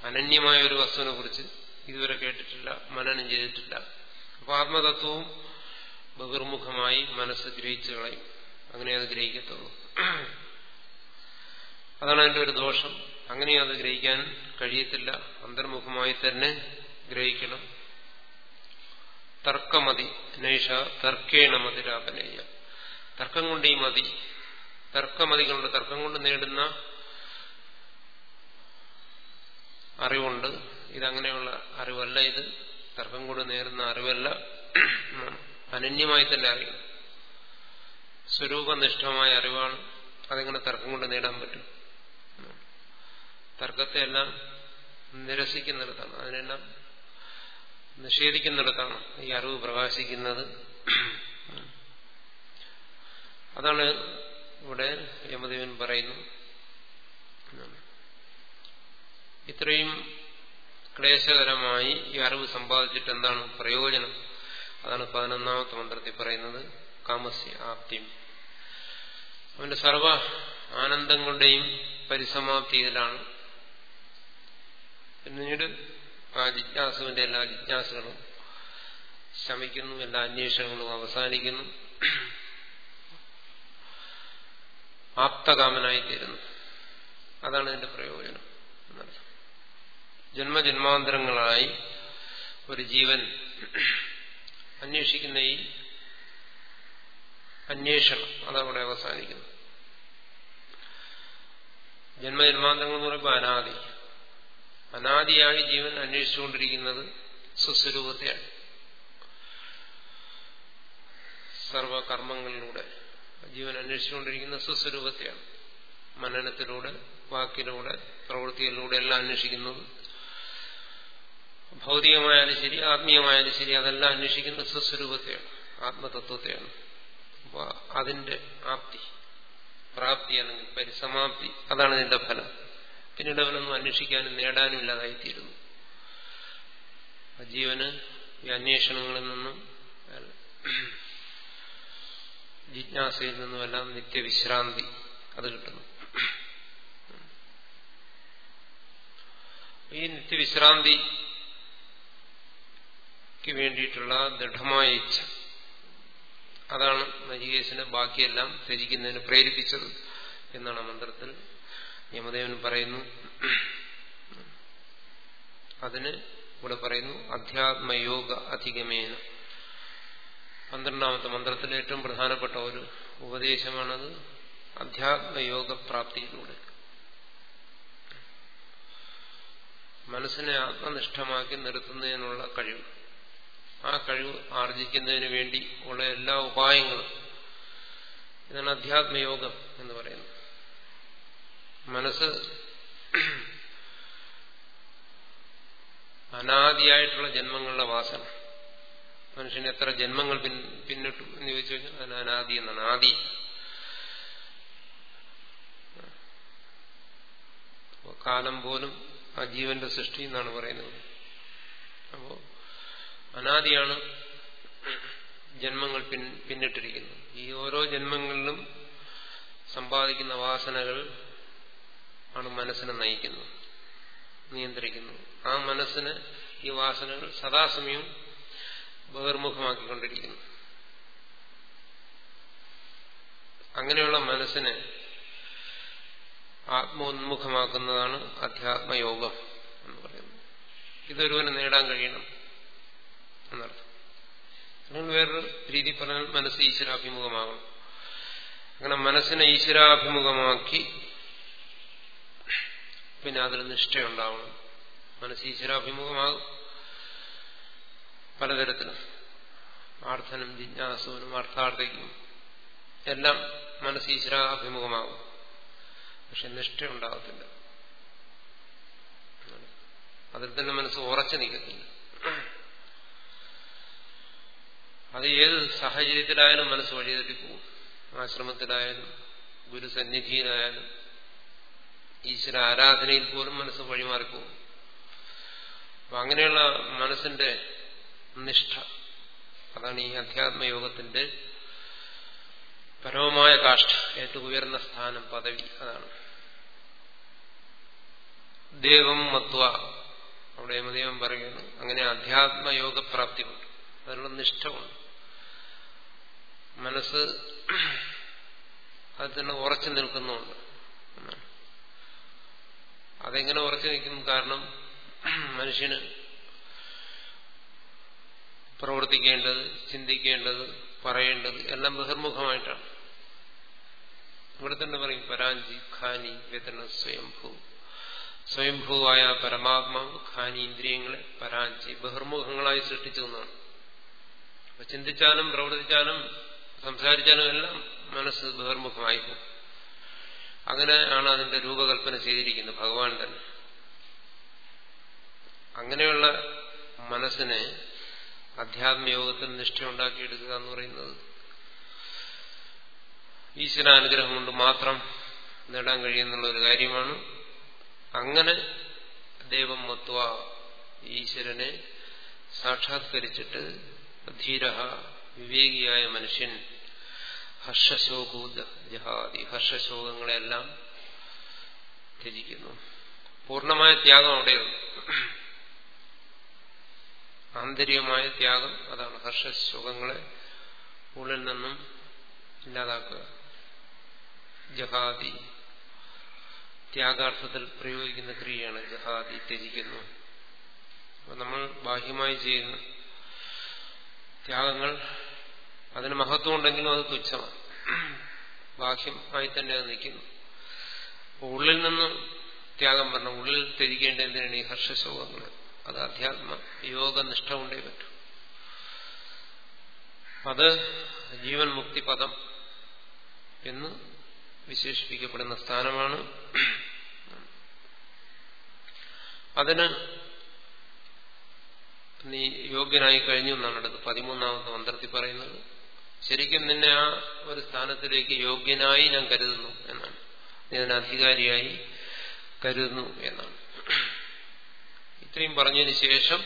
അനന്യമായ ഒരു വസ്തുവിനെ കുറിച്ച് ഇതുവരെ കേട്ടിട്ടില്ല മനനം ചെയ്തിട്ടില്ല. അപ്പൊ ആത്മതത്വവും ബഹിർമുഖമായി മനസ്സ് ഗ്രഹിച്ചു കളയും. അങ്ങനെ അത് ഗ്രഹിക്കത്തുള്ളൂ. അതാണ് അതിന്റെ ഒരു ദോഷം. അങ്ങനെ അത് ഗ്രഹിക്കാൻ കഴിയത്തില്ല. അന്തർമുഖമായി തന്നെ ഗ്രഹിക്കണം. തർക്കമതി നൈഷ തർക്കേണ മതിരാപനേയ തർക്കം കൊണ്ട് ഈ മതി. തർക്കമതി കൊണ്ട് തർക്കം കൊണ്ട് നേടുന്ന അറിവുണ്ട്. ഇതങ്ങനെയുള്ള അറിവല്ല ഇത്. തർക്കം കൊണ്ട് നേരുന്ന അറിവല്ല. അനന്യമായി തന്നെ അറിയും. സ്വരൂപനിഷ്ഠമായ അറിവാണ്. അതെങ്ങനെ തർക്കം കൊണ്ട് നേടാൻ പറ്റും? തർക്കത്തെ എല്ലാം നിരസിക്കുന്നിടത്താണ്. അതിനെല്ലാം നിഷേധിക്കുന്നിടത്താണ് ഈ അറിവ് പ്രകാശിക്കുന്നത്. അതാണ് ഇവിടെ യമദേവൻ പറയുന്നു. ഇത്രയും ക്ലേശകരമായി ഈ അറിവ് സമ്പാദിച്ചിട്ട് എന്താണ് പ്രയോജനം? അതാണ് പതിനൊന്നാമത്തെ മന്ത്രത്തിൽ പറയുന്നത് കാമസ്യ ആപ്തിയും അവന്റെ സർവ ആനന്ദങ്ങളുടെയും പരിസമാപ്തി ഇതിലാണ് പിന്നീട് ആ ജിജ്ഞാസുവിന്റെ എല്ലാ ജിജ്ഞാസുകളും ശമിക്കുന്നു എല്ലാ അന്വേഷണങ്ങളും അവസാനിക്കുന്നു. ആപ്തകാമനായിത്തീരുന്നു. അതാണ് ഇതിന്റെ പ്രയോജനം. ജന്മജന്മാന്തരങ്ങളായി ഒരു ജീവൻ അന്വേഷിക്കുന്ന ഈ അന്വേഷണം അതവിടെ അവസാനിക്കുന്നു. ജന്മജന്മാന്തരങ്ങൾ എന്ന് പറയുമ്പോൾ അനാദി. അനാദിയായി ജീവൻ അന്വേഷിച്ചുകൊണ്ടിരിക്കുന്നത് സ്വസ്വരൂപത്തെയാണ്. സർവകർമ്മങ്ങളിലൂടെ ജീവൻ അന്വേഷിച്ചുകൊണ്ടിരിക്കുന്ന സ്വസ്വരൂപത്തെയാണ്. മനനത്തിലൂടെ വാക്കിലൂടെ പ്രവൃത്തിയിലൂടെ എല്ലാം അന്വേഷിക്കുന്നത് ഭൗതികമായാലും ശരി ആത്മീയമായാലും ശരി അതെല്ലാം അന്വേഷിക്കുന്ന സ്വസ്വരൂപത്തെയാണ് ആത്മതത്വത്തെയാണ്. അപ്പോൾ അതിന്റെ ആപ്തി പ്രാപ്തി അല്ലെങ്കിൽ പരിസമാപ്തി അതാണ് ഇതിന്റെ ഫലം. പിന്നീട് അവനൊന്നും അന്വേഷിക്കാനും നേടാനും ഇല്ലാതായിത്തീരുന്നു. ജീവന് ഈ അന്വേഷണങ്ങളിൽ നിന്നും ജിജ്ഞാസയിൽ നിന്നുമെല്ലാം നിത്യവിശ്രാന്തി അത് കിട്ടുന്നു. ഈ നിത്യവിശ്രാന്തിക്ക് വേണ്ടിയിട്ടുള്ള ദൃഢമായ ഇച്ഛ. അതാണ് നജികേശനെ ബാക്കിയെല്ലാം ത്യജിക്കുന്നതിന് പ്രേരിപ്പിച്ചത് എന്നാണ് മന്ത്രത്തിൽ യമദേവൻ പറയുന്നു. അതിന് ഇവിടെ പറയുന്നു അധ്യാത്മയോഗ അധികമേന പന്ത്രണ്ടാമത്തെ മന്ത്രത്തിലെ ഏറ്റവും പ്രധാനപ്പെട്ട ഒരു ഉപദേശമാണത് അധ്യാത്മയോഗ പ്രാപ്തിയിലൂടെ. മനസ്സിനെ ആത്മനിഷ്ഠമാക്കി നിർത്തുന്നതിനുള്ള കഴിവ്. ആ കഴിവ് ആർജിക്കുന്നതിന് വേണ്ടി ഉള്ള എല്ലാ ഉപായങ്ങളും ഇതാണ് അധ്യാത്മയോഗം എന്ന് പറയുന്നത്. മനസ്സ് അനാദിയായിട്ടുള്ള ജന്മങ്ങളുടെ വാസന. മനുഷ്യന് എത്ര ജന്മങ്ങൾ പിന്നിട്ടു എന്ന് ചോദിച്ചു കഴിഞ്ഞാൽ അതിന് അനാദി എന്നാണ്. ആദി. കാലം പോലും ആ ജീവന്റെ സൃഷ്ടി എന്നാണ് പറയുന്നത്. അപ്പോ അനാദിയാണ് ജന്മങ്ങൾ പിന്നിട്ടിരിക്കുന്നത്. ഈ ഓരോ ജന്മങ്ങളിലും സമ്പാദിക്കുന്ന വാസനകൾ ആണ് മനസ്സിനെ നയിക്കുന്നത് നിയന്ത്രിക്കുന്നു ആ മനസ്സിന് ഈ വാസനകൾ സദാസമയം ബഹിർമുഖമാക്കിക്കൊണ്ടിരിക്കുന്നു. അങ്ങനെയുള്ള മനസ്സിനെ ആത്മോന്മുഖമാക്കുന്നതാണ് അധ്യാത്മയോഗം എന്ന് പറയുന്നത്. ഇതൊരുവന് നേടാൻ കഴിയണം. എന്നർത്ഥം. അല്ലെങ്കിൽ വേറൊരു രീതി പറഞ്ഞാൽ മനസ്സ് ഈശ്വരാഭിമുഖമാകണം അങ്ങനെ മനസ്സിനെ ഈശ്വരാഭിമുഖമാക്കി പിന്നെ അതിൽ നിഷ്ഠയുണ്ടാവണം. മനസ്സ് ഈശ്വരാഭിമുഖമാകും പലതരത്തിലും. ആർത്ഥനും ജിജ്ഞാസുവിനും അർത്ഥാർത്ഥിക്കും എല്ലാം മനസ്സ് ഈശ്വരാഭിമുഖമാകും. പക്ഷെ നിഷ്ഠയുണ്ടാകത്തില്ല. അതിൽ തന്നെ മനസ്സ് ഉറച്ചു നിൽക്കത്തില്ല. അത് ഏത് സാഹചര്യത്തിലായാലും മനസ്സ് വഴിതെറ്റിപ്പോവും ആശ്രമത്തിലായാലും ഗുരുസന്നിധിയിലായാലും ഈശ്വര ആരാധനയിൽ പോലും മനസ്സ് വഴിമാറിപ്പോവും അപ്പൊ അങ്ങനെയുള്ള മനസ്സിന്റെ നിഷ്ഠ അതാണ് ഈ അധ്യാത്മയോഗത്തിന്റെ പരമമായ കാഷ്ട ഏറ്റവും ഉയർന്ന സ്ഥാനം പദവി അതാണ്. ദേവം മത്വ അവിടെ യമദേവം പറയുന്നു. അങ്ങനെ അധ്യാത്മയോഗ പ്രാപ്തിയുണ്ട് അതിനുള്ള നിഷ്ഠമുണ്ട് മനസ്സ് അത് തന്നെ ഉറച്ചു നിൽക്കുന്നുണ്ട്. അതെങ്ങനെ ഉറച്ചു നിൽക്കും കാരണം മനുഷ്യന് പ്രവർത്തിക്കേണ്ടത് ചിന്തിക്കേണ്ടത് പറയേണ്ടത് എല്ലാം ബഹിർമുഖമായിട്ടാണ്. ഇവിടെ തന്നെ പറയും പരാഞ്ചി ഖാനി വേദന സ്വയംഭൂ. സ്വയംഭൂവായ പരമാത്മാവ് ഖാനി ഇന്ദ്രിയങ്ങളെ പരാഞ്ചി ബഹിർമുഖങ്ങളായി സൃഷ്ടിച്ചു എന്നാണ്. ചിന്തിച്ചാലും പ്രവർത്തിച്ചാലും സംസാരിച്ചാലും എല്ലാം മനസ്സ് ബഹിർമുഖമായി പോകും. അങ്ങനെയാണ് അതിന്റെ രൂപകൽപ്പന ചെയ്തിരിക്കുന്നത് ഭഗവാൻ തന്നെ. അങ്ങനെയുള്ള മനസ്സിനെ അധ്യാത്മയോഗത്തിൽ നിഷ്ഠയുണ്ടാക്കിയെടുക്കുക എന്ന് പറയുന്നത് ഈശ്വരാനുഗ്രഹം കൊണ്ട് മാത്രം നേടാൻ കഴിയുന്നുള്ള ഒരു കാര്യമാണ്. അങ്ങനെ ദൈവം മത്വ ഈശ്വരനെ സാക്ഷാത്കരിച്ചിട്ട് ധീര വിവേകിയായ മനുഷ്യൻ ഹർഷശോകൂത ജഹാദി ഹർഷശോകങ്ങളെല്ലാം ത്യജിക്കുന്നു. പൂർണമായ ത്യാഗം അവിടെയുണ്ട്. ആന്തരികമായ ത്യാഗം അതാണ്. ഹർഷശോകങ്ങളെ ഉള്ളിൽ നിന്നും ഇല്ലാതാക്കുക. ജഹാദി ത്യാഗാർത്ഥത്തിൽ പ്രയോഗിക്കുന്ന ക്രിയയാണ്. ജഹാദി ത്യജിക്കുന്നു. നമ്മൾ ബാഹ്യമായി ചെയ്യുന്ന ത്യാഗങ്ങൾ അതിന് മഹത്വം ഉണ്ടെങ്കിലും അത് തുച്ഛമാണ്. ബാഹ്യമായി തന്നെ അത് നിൽക്കുന്നു. ഉള്ളിൽ നിന്നും ത്യാഗം പറഞ്ഞ ഉള്ളിൽ ത്യജിക്കേണ്ട എന്തിനാണ് ഈ ഹർഷശോകങ്ങൾ അത് അധ്യാത്മ യോഗനിഷ്ഠ കൊണ്ടേ പറ്റൂ. അത് ജീവൻ മുക്തി പദം എന്ന് വിശേഷിപ്പിക്കപ്പെടുന്ന സ്ഥാനമാണ്. അതിന് നീ യോഗ്യനായി കഴിഞ്ഞു എന്നാണ് അടുത്ത് പതിമൂന്നാമത്തെ മന്ത്രത്തിൽ പറയുന്നത്. ശരിക്കും നിന്നെ ആ ഒരു സ്ഥാനത്തിലേക്ക് യോഗ്യനായി ഞാൻ കരുതുന്നു എന്നാണ്. നീ അതിന് അധികാരിയായി കരുതുന്നു എന്നാണ്. ഇത്രയും പറഞ്ഞതിന് ശേഷം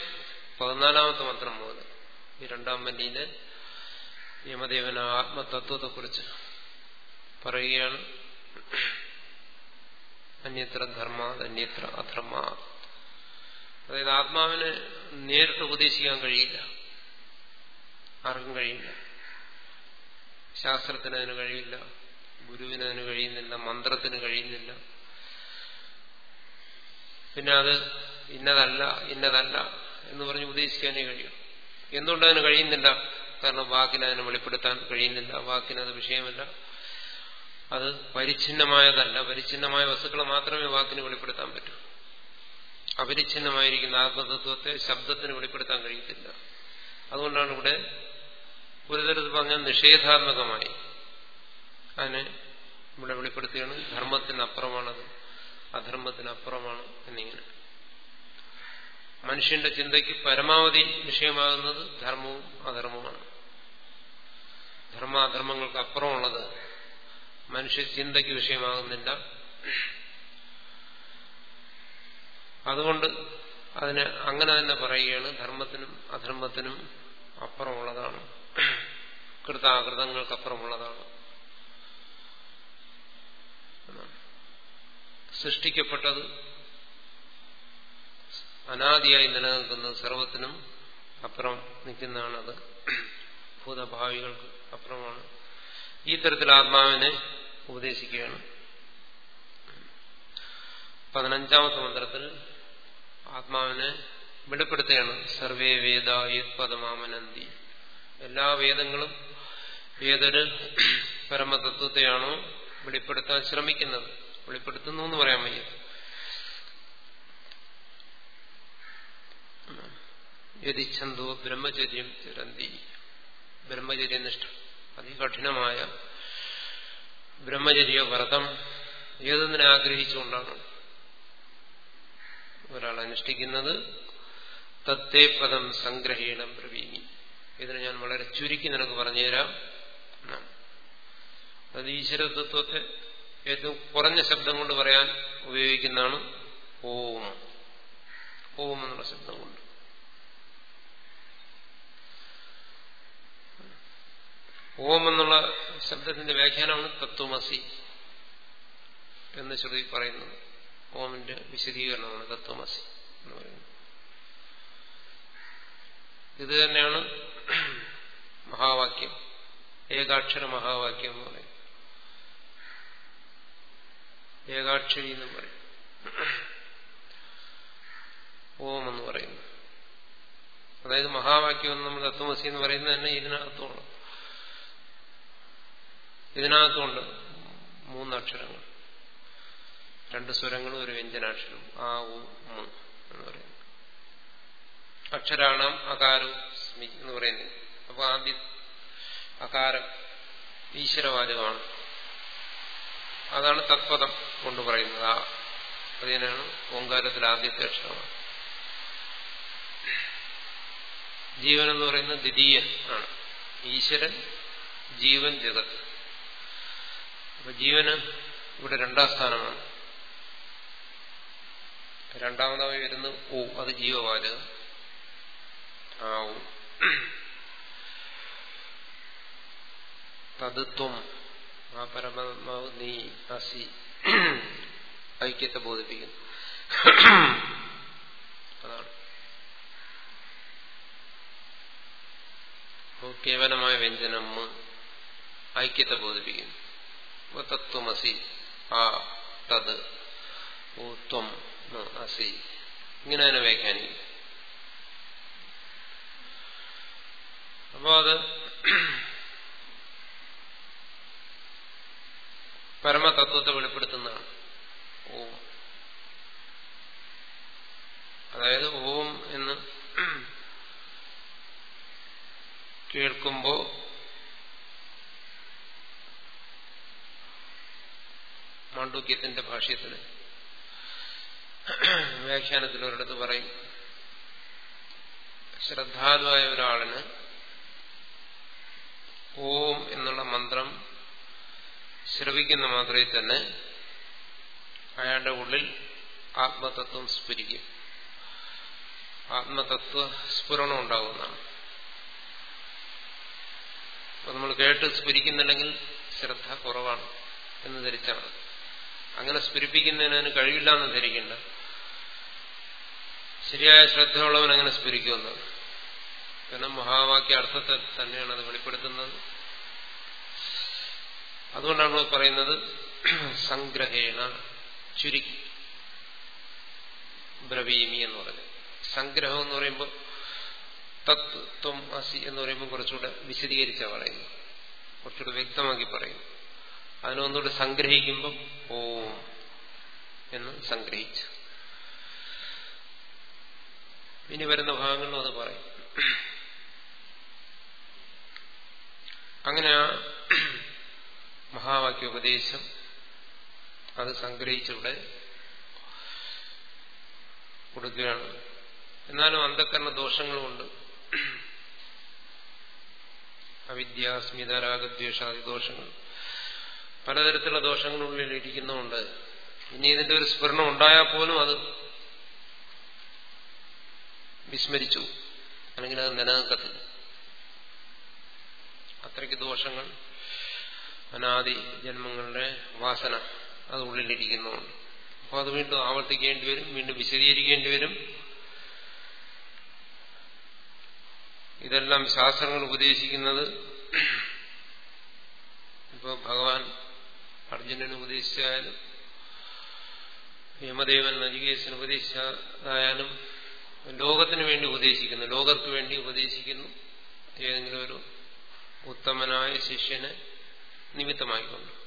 പതിനാലാമത്തെ മന്ത്രം മുതൽ ഈ രണ്ടാം വല്ലിയിലെ യമദേവന ആത്മതത്വത്തെക്കുറിച്ച് പറയുകയാണ്. അന്യത്ര ധർമ്മ അന്യത്ര അധർമ്മ. അതായത് ആത്മാവിന് നേരിട്ട് ഉപദേശിക്കാൻ കഴിയില്ല. ആർക്കും കഴിയില്ല. ശാസ്ത്രത്തിന് അതിന് കഴിയില്ല. ഗുരുവിന് അതിന് കഴിയുന്നില്ല. മന്ത്രത്തിന് കഴിയുന്നില്ല. പിന്നെ അത് ഇന്നതല്ല ഇന്നതല്ല എന്ന് പറഞ്ഞ് ഉപദേശിക്കാനേ കഴിയും. എന്തുകൊണ്ടതിന് കഴിയുന്നില്ല? കാരണം വാക്കിന് അതിനെ വെളിപ്പെടുത്താൻ കഴിയുന്നില്ല. വാക്കിന് അത് വിഷയമല്ല. അത് പരിച്ഛിന്നമായതല്ല. പരിച്ഛിന്നമായ വസ്തുക്കളെ മാത്രമേ വാക്കിന് വെളിപ്പെടുത്താൻ പറ്റൂ. അപരിച്ഛിന്നമായിരിക്കുന്ന ആത്മതത്വത്തെ ശബ്ദത്തിന് വെളിപ്പെടുത്താൻ കഴിയത്തില്ല. അതുകൊണ്ടാണ് ഇവിടെ ഒരു തരത്തിൽ പറഞ്ഞാൽ നിഷേധാത്മകമായി. അതിനെ ഇവിടെ വെളിപ്പെടുത്തുകയാണ് ധർമ്മത്തിനപ്പുറമാണത് അധർമ്മത്തിനപ്പുറമാണ് എന്നിങ്ങനെ. മനുഷ്യന്റെ ചിന്തയ്ക്ക് പരമാവധി വിഷയമാകുന്നത് ധർമ്മവും അധർമ്മവുമാണ് ധർമാധർമ്മങ്ങൾക്ക് അപ്പുറമുള്ളത് മനുഷ്യ ചിന്തയ്ക്ക് വിഷയമാകുന്നില്ല. അതുകൊണ്ട് അതിന് അങ്ങനെ തന്നെ പറയുകയാണ് ധർമ്മത്തിനും അധർമ്മത്തിനും അപ്പുറമുള്ളതാണ്. കൃതാകൃതങ്ങൾക്കപ്പുറമുള്ളതാണ്. സൃഷ്ടിക്കപ്പെട്ടത് അനാദിയായി നിലനിൽക്കുന്ന സർവത്തിനും അപ്പുറം നിൽക്കുന്നതാണത്. ഭൂതഭാവികൾക്ക് അപ്പുറമാണ്. ഈ തരത്തിൽ ആത്മാവിനെ ഉപദേശിക്കുകയാണ്. പതിനഞ്ചാമത്തെ മന്ത്രത്തിൽ ആത്മാവിനെ വെളിപ്പെടുത്തുകയാണ്. സർവേ വേദ യുത്പദമാമനന്തി എല്ലാ വേദങ്ങളും ഏതൊരു പരമതത്വത്തെയാണോ വെളിപ്പെടുത്താൻ ശ്രമിക്കുന്നത്. വെളിപ്പെടുത്തുന്നു എന്ന് പറയാൻ വയ്യ. യതിച്ഛന്തോ ബ്രഹ്മചര്യം തിരന്തി. ബ്രഹ്മചര്യനിഷ്ഠ അതികഠിനമായ ബ്രഹ്മചര്യ വ്രതം ഏതൊന്നിനെ ആഗ്രഹിച്ചുകൊണ്ടാണ് ഒരാൾ അനുഷ്ഠിക്കുന്നത്? തത്തേ പദം സംഗ്രഹീണം പ്രവീണി ഇതിന് ഞാൻ വളരെ ചുരുക്കി നിനക്ക് പറഞ്ഞുതരാം. അത് ഈശ്വരതത്വത്തെ ഏറ്റവും കുറഞ്ഞ ശബ്ദം കൊണ്ട് പറയാൻ ഉപയോഗിക്കുന്നതാണ് ഓം. ഓം എന്നുള്ള ശബ്ദം കൊണ്ട്. ഓം എന്നുള്ള ശബ്ദത്തിന്റെ വ്യാഖ്യാനമാണ് തത്വമസി എന്ന് ശ്രുതി പറയുന്നത്. ഓമിന്റെ വിശദീകരണമാണ് തത്വമസി എന്ന് പറയുന്നത്. ഇത് തന്നെയാണ് മഹാവാക്യം ഏകാക്ഷര മഹാവാക്യം എന്ന് പറയും. ഏകാക്ഷരി എന്ന് പറയും. ഓം എന്ന് പറയുന്നു. അതായത് മഹാവാക്യം എന്ന് നമ്മൾ തത്വമസി എന്ന് പറയുന്നത് തന്നെ ഇതിനകത്തുമാണ് ഇതിനകത്തുണ്ട് മൂന്നക്ഷരങ്ങൾ രണ്ട് സ്വരങ്ങളും ഒരു വ്യഞ്ജനാക്ഷരം ആ ഊ എന്ന് പറയുന്നു അക്ഷരാണം അകാരം എന്ന് പറയുന്നത്. അപ്പൊ ആദ്യ അകാരം ഈശ്വരവാചകമാണ്. അതാണ് തത്പദം കൊണ്ട് പറയുന്നത്. ആ അതിനാണ് ഓങ്കാരത്തിൽ ആദ്യത്തെ അക്ഷരമാണ്. ജീവൻ എന്ന് പറയുന്നത് ദ്വിതീയൻ ആണ്. ഈശ്വരൻ ജീവൻ ജഗത്. അപ്പൊ ജീവന് ഇവിടെ രണ്ടാം സ്ഥാനമാണ്. രണ്ടാമതായി വരുന്നത് ഓ അത് ജീവവാചകം. ആ തത്വം ആ പരമാത്മാവ് നീ അസി ഐക്യത്തെ ബോധിപ്പിക്കുന്നു. അതാണ്. കേവലമായ വ്യഞ്ജനം ഐക്യത്തെ ബോധിപ്പിക്കുന്നു. അപ്പൊ തത്വമസി ആ തത് ഓ ത്വം അസി ഇങ്ങനെ തന്നെ വ്യാഖ്യാനിക്കും അപ്പോ അത് പരമതത്വത്തെ വെളിപ്പെടുത്തുന്നതാണ്. ഓം. അതായത് ഓം എന്ന് കേൾക്കുമ്പോ മാണ്ഡൂക്യത്തിന്റെ ഭാഷ്യത്തിന് വ്യാഖ്യാനത്തിൽ ഒരിടത്ത് പറയും ശ്രദ്ധാലുവായ ഒരാളിന് ഓം എന്നുള്ള മന്ത്രം ശ്രവിക്കുന്ന മാത്രമേ തന്നെ അയാളുടെ ഉള്ളിൽ ആത്മതത്വം സ്ഫുരിക്കും. ആത്മതത്വ സ്ഫുരണം ഉണ്ടാകുന്നതാണ് അപ്പൊ നമ്മൾ കേട്ട് സ്ഫുരിക്കുന്നില്ലെങ്കിൽ ശ്രദ്ധ കുറവാണ് എന്ന് ധരിച്ചാണ്. അങ്ങനെ സ്ഫുരിപ്പിക്കുന്നതിന് കഴിവില്ല എന്ന് ധരിക്കണ്ട. ശരിയായ ശ്രദ്ധയുള്ളവൻ അങ്ങനെ സ്ഫുരിക്കുമെന്ന്. കാരണം മഹാവാക്യ അർത്ഥത്തെ തന്നെയാണ് അത് വെളിപ്പെടുത്തുന്നത്. അതുകൊണ്ടാണ് പറയുന്നത് സംഗ്രഹേണ ചുരുക്കി ബ്രവീമി എന്ന് പറഞ്ഞത് സംഗ്രഹം എന്ന് പറയുമ്പോൾ തത് ത്വം അസി എന്ന് പറയുമ്പോൾ കുറച്ചുകൂടെ വിശദീകരിച്ച പറയുന്നു കുറച്ചുകൂടെ വ്യക്തമാക്കി പറയുന്നു അതിനൊന്നുകൂടെ സംഗ്രഹിക്കുമ്പം ഓം എന്ന് സംഗ്രഹിച്ചു. ഇനി വരുന്ന ഭാഗങ്ങളും അത് പറയും. അങ്ങനെ ആ മഹാവാക്യോപദേശം അത് സംഗ്രഹിച്ചിവിടെ കൊടുക്കുകയാണ്. എന്നാലും അന്ധക്കരണ ദോഷങ്ങളുമുണ്ട്. അവിദ്യ സ്മിത രാഗദ്വേഷാദി ദോഷങ്ങൾ. പലതരത്തിലുള്ള ദോഷങ്ങളുള്ളിൽ ഇരിക്കുന്നുമുണ്ട് ഇനി ഇതിന്റെ ഒരു സ്ഫുരണം ഉണ്ടായാൽ പോലും അത് വിസ്മരിച്ചു. അല്ലെങ്കിൽ അത് നിലനിൽക്കത്തില്ല. അത്രയ്ക്ക് ദോഷങ്ങൾ അനാദി ജന്മങ്ങളുടെ വാസന അത് ഉള്ളിലിരിക്കുന്നുണ്ട് അപ്പോൾ അത് വീണ്ടും ആവർത്തിക്കേണ്ടി വരും വീണ്ടും വിശദീകരിക്കേണ്ടി വരും. ഇതെല്ലാം ശാസ്ത്രങ്ങൾ ഉപദേശിക്കുന്നത് ഇപ്പോൾ ഭഗവാൻ അർജുനന് ഉപദേശിച്ചായാലും യമദേവൻ നജികേശന് ഉപദേശിച്ചതായാലും ലോകത്തിന് വേണ്ടി ഉപദേശിക്കുന്നു ലോകർക്ക് വേണ്ടി ഉപദേശിക്കുന്നു. ഏതെങ്കിലും ഒരു ഉത്തമനായ ശിഷ്യനെ നിമിത്തമാക്കിക്കൊണ്ട്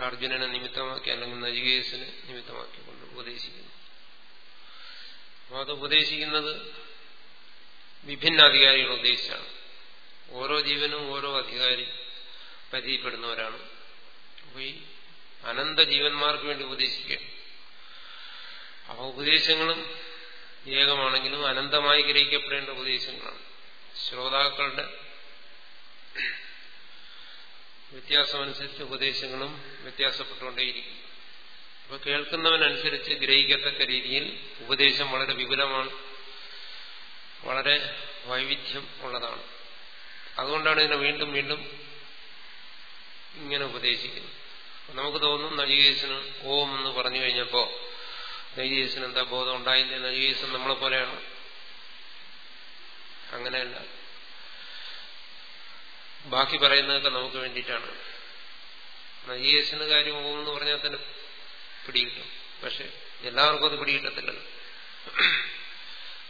അർജുനനെ നിമിത്തമാക്കി അല്ലെങ്കിൽ നജികേസിനെ നിമിത്തമാക്കിക്കൊണ്ട് ഉപദേശിക്കുന്നു. അപ്പോൾ അത് ഉപദേശിക്കുന്നത് വിഭിന്ന അധികാരികൾ ഉദ്ദേശിച്ചാണ്. ഓരോ ജീവനും ഓരോ അധികാരി പരിചയപ്പെടുന്നവരാണ്. അപ്പോൾ ഈ അനന്ത ജീവന്മാർക്ക് വേണ്ടി ഉപദേശിക്കുക അപ്പോൾ ഉപദേശങ്ങളും ഏകമാണെങ്കിലും അനന്തമായി ഗ്രഹിക്കപ്പെടേണ്ട ഉപദേശങ്ങളാണ്. ശ്രോതാക്കളുടെ വ്യത്യാസമനുസരിച്ച് ഉപദേശങ്ങളും വ്യത്യാസപ്പെട്ടുകൊണ്ടേയിരിക്കും അപ്പൊ കേൾക്കുന്നവനുസരിച്ച് ഗ്രഹിക്കത്തക്ക രീതിയിൽ ഉപദേശം വളരെ വിപുലമാണ്. വളരെ വൈവിധ്യം ഉള്ളതാണ്. അതുകൊണ്ടാണ് ഇതിനെ വീണ്ടും വീണ്ടും ഇങ്ങനെ ഉപദേശിക്കുന്നത്. നമുക്ക് തോന്നും നജികേശന് ഓം എന്ന് പറഞ്ഞു കഴിഞ്ഞപ്പോ നജികേശന് എന്താ ബോധം ഉണ്ടായില്ല? നജികേശൻ നമ്മളെ പോലെയാണ് അങ്ങനെയല്ല. ബാക്കി പറയുന്നതൊക്കെ നമുക്ക് വേണ്ടിയിട്ടാണ്. നജീകേശന് കാര്യം പോകുമെന്ന് പറഞ്ഞാൽ തന്നെ പിടികിട്ടും. പക്ഷെ എല്ലാവർക്കും അത് പിടികിട്ടത്തില്ലല്ലോ.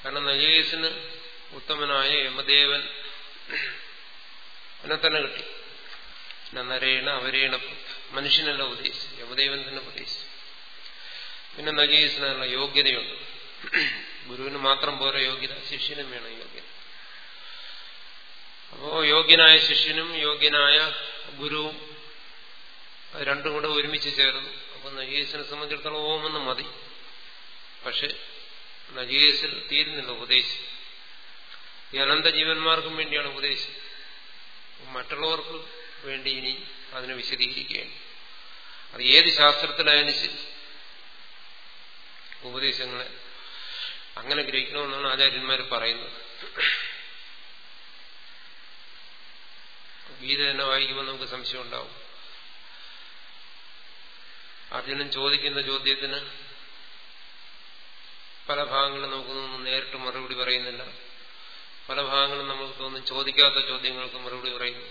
കാരണം നജീകേശന് ഉത്തമനായ യമദേവൻ എന്നെ തന്നെ കിട്ടി. നരേണ അവരേണ മനുഷ്യനല്ല ഉപദേശിച്ചു യമദേവൻ തന്നെ ഉപദേശിച്ചു. പിന്നെ നജീസിനുള്ള യോഗ്യതയുണ്ട്. ഗുരുവിന് മാത്രം പോരെ യോഗ്യത ശിഷ്യനും വേണം യോഗ്യത. അപ്പോ യോഗ്യനായ ശിഷ്യനും യോഗ്യനായ ഗുരുവും രണ്ടും കൂടെ ഒരുമിച്ച് ചേർന്നു. അപ്പൊ നജീസിനെ സംബന്ധിച്ചിടത്തോളം ഓമെന്ന് മതി. പക്ഷെ നജീസിൽ തീരുന്നില്ല ഉപദേശം. ഈ അനന്ത ജീവന്മാർക്കും വേണ്ടിയാണ് ഉപദേശം. മറ്റുള്ളവർക്ക് വേണ്ടി ഇനി അതിനെ വിശദീകരിക്കുകയാണ്. അത് ഏത് ശാസ്ത്രത്തിലായാലും ശരി. ഉപദേശങ്ങളെ അങ്ങനെ ഗ്രഹിക്കണമെന്നാണ് ആചാര്യന്മാർ പറയുന്നത്. ഗീത തന്നെ വായിക്കുമ്പോൾ നമുക്ക് സംശയം ഉണ്ടാവും. അർജുനൻ ചോദിക്കുന്ന ചോദ്യത്തിന് പല ഭാഗങ്ങളും നമുക്കൊന്നും നേരിട്ട് മറുപടി പറയുന്നില്ല. പല ഭാഗങ്ങളും നമുക്ക് തോന്നും ചോദിക്കാത്ത ചോദ്യങ്ങൾക്ക് മറുപടി പറയുന്നു.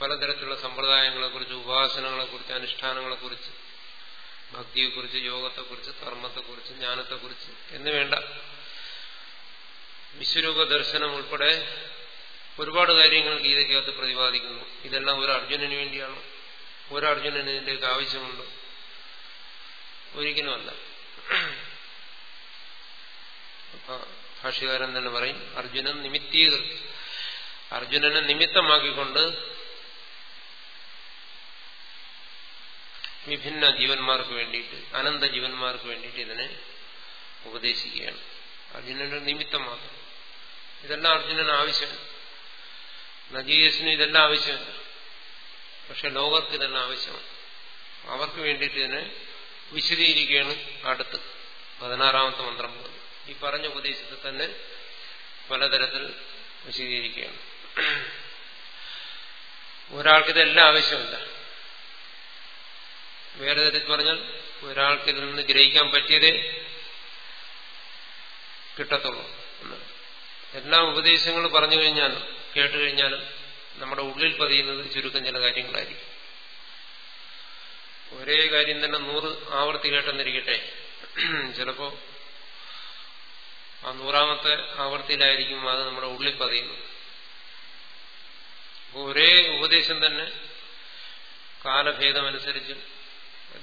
പലതരത്തിലുള്ള സമ്പ്രദായങ്ങളെക്കുറിച്ച് ഉപാസനകളെക്കുറിച്ച് അനുഷ്ഠാനങ്ങളെക്കുറിച്ച് ഭക്തിയെക്കുറിച്ച് യോഗത്തെക്കുറിച്ച് കർമ്മത്തെക്കുറിച്ച് ജ്ഞാനത്തെക്കുറിച്ച് എന്ന് വേണ്ട. വിശ്വരൂപ ദർശനം ഉൾപ്പെടെ ഒരുപാട് കാര്യങ്ങൾ ഗീതയ്ക്കകത്ത് പ്രതിപാദിക്കുന്നു. ഇതെല്ലാം ഒരു അർജുനന് വേണ്ടിയാണ്. ഒരു അർജുനന് ഇതിന്റെയൊക്കെ ആവശ്യമുണ്ട്. ഒരിക്കലുമല്ല ഭാഷ്യകാരൻ തന്നെ പറയും അർജുനൻ നിമിത്തീകൃത് അർജുനനെ നിമിത്തമാക്കിക്കൊണ്ട് വിഭിന്ന ജീവന്മാർക്ക് വേണ്ടിയിട്ട് അനന്ത ജീവന്മാർക്ക് വേണ്ടിയിട്ട് ഇതിനെ ഉപദേശിക്കുകയാണ്. അർജുനന്റെ നിമിത്തം മാത്രം ഇതെല്ലാം അർജുനന് ആവശ്യമാണ്. നജീയസിന് ഇതെല്ലാം ആവശ്യമില്ല പക്ഷെ ലോകർക്ക് ഇതെല്ലാം ആവശ്യമാണ്. അവർക്ക് വേണ്ടിയിട്ട് ഇതിനെ വിശദീകരിക്കുകയാണ് അടുത്ത് പതിനാറാമത്തെ മന്ത്രം. പോലെ ഈ പറഞ്ഞ ഉപദേശത്തെ തന്നെ പലതരത്തിൽ വിശദീകരിക്കുകയാണ്. ഒരാൾക്ക് ഇതെല്ലാം ആവശ്യമില്ല. വേറെ തരത്തിൽ പറഞ്ഞാൽ ഒരാൾക്ക് ഇതിൽ നിന്ന് ഗ്രഹിക്കാൻ പറ്റിയതേ കിട്ടത്തുള്ളൂ എന്നാണ് എല്ലാ ഉപദേശങ്ങളും പറഞ്ഞു കഴിഞ്ഞാലും കേട്ടു കഴിഞ്ഞാൽ നമ്മുടെ ഉള്ളിൽ പതിയുന്നത് ചുരുക്കം ചില കാര്യങ്ങളായിരിക്കും. ഒരേ കാര്യം തന്നെ നൂറ് ആവർത്തി കേട്ടെന്നിരിക്കട്ടെ. ചിലപ്പോ ആ നൂറാമത്തെ ആവർത്തിയിലായിരിക്കും അത് നമ്മുടെ ഉള്ളിൽ പതിയുന്നത്. ഒരേ ഉപദേശം തന്നെ കാലഭേദമനുസരിച്ചും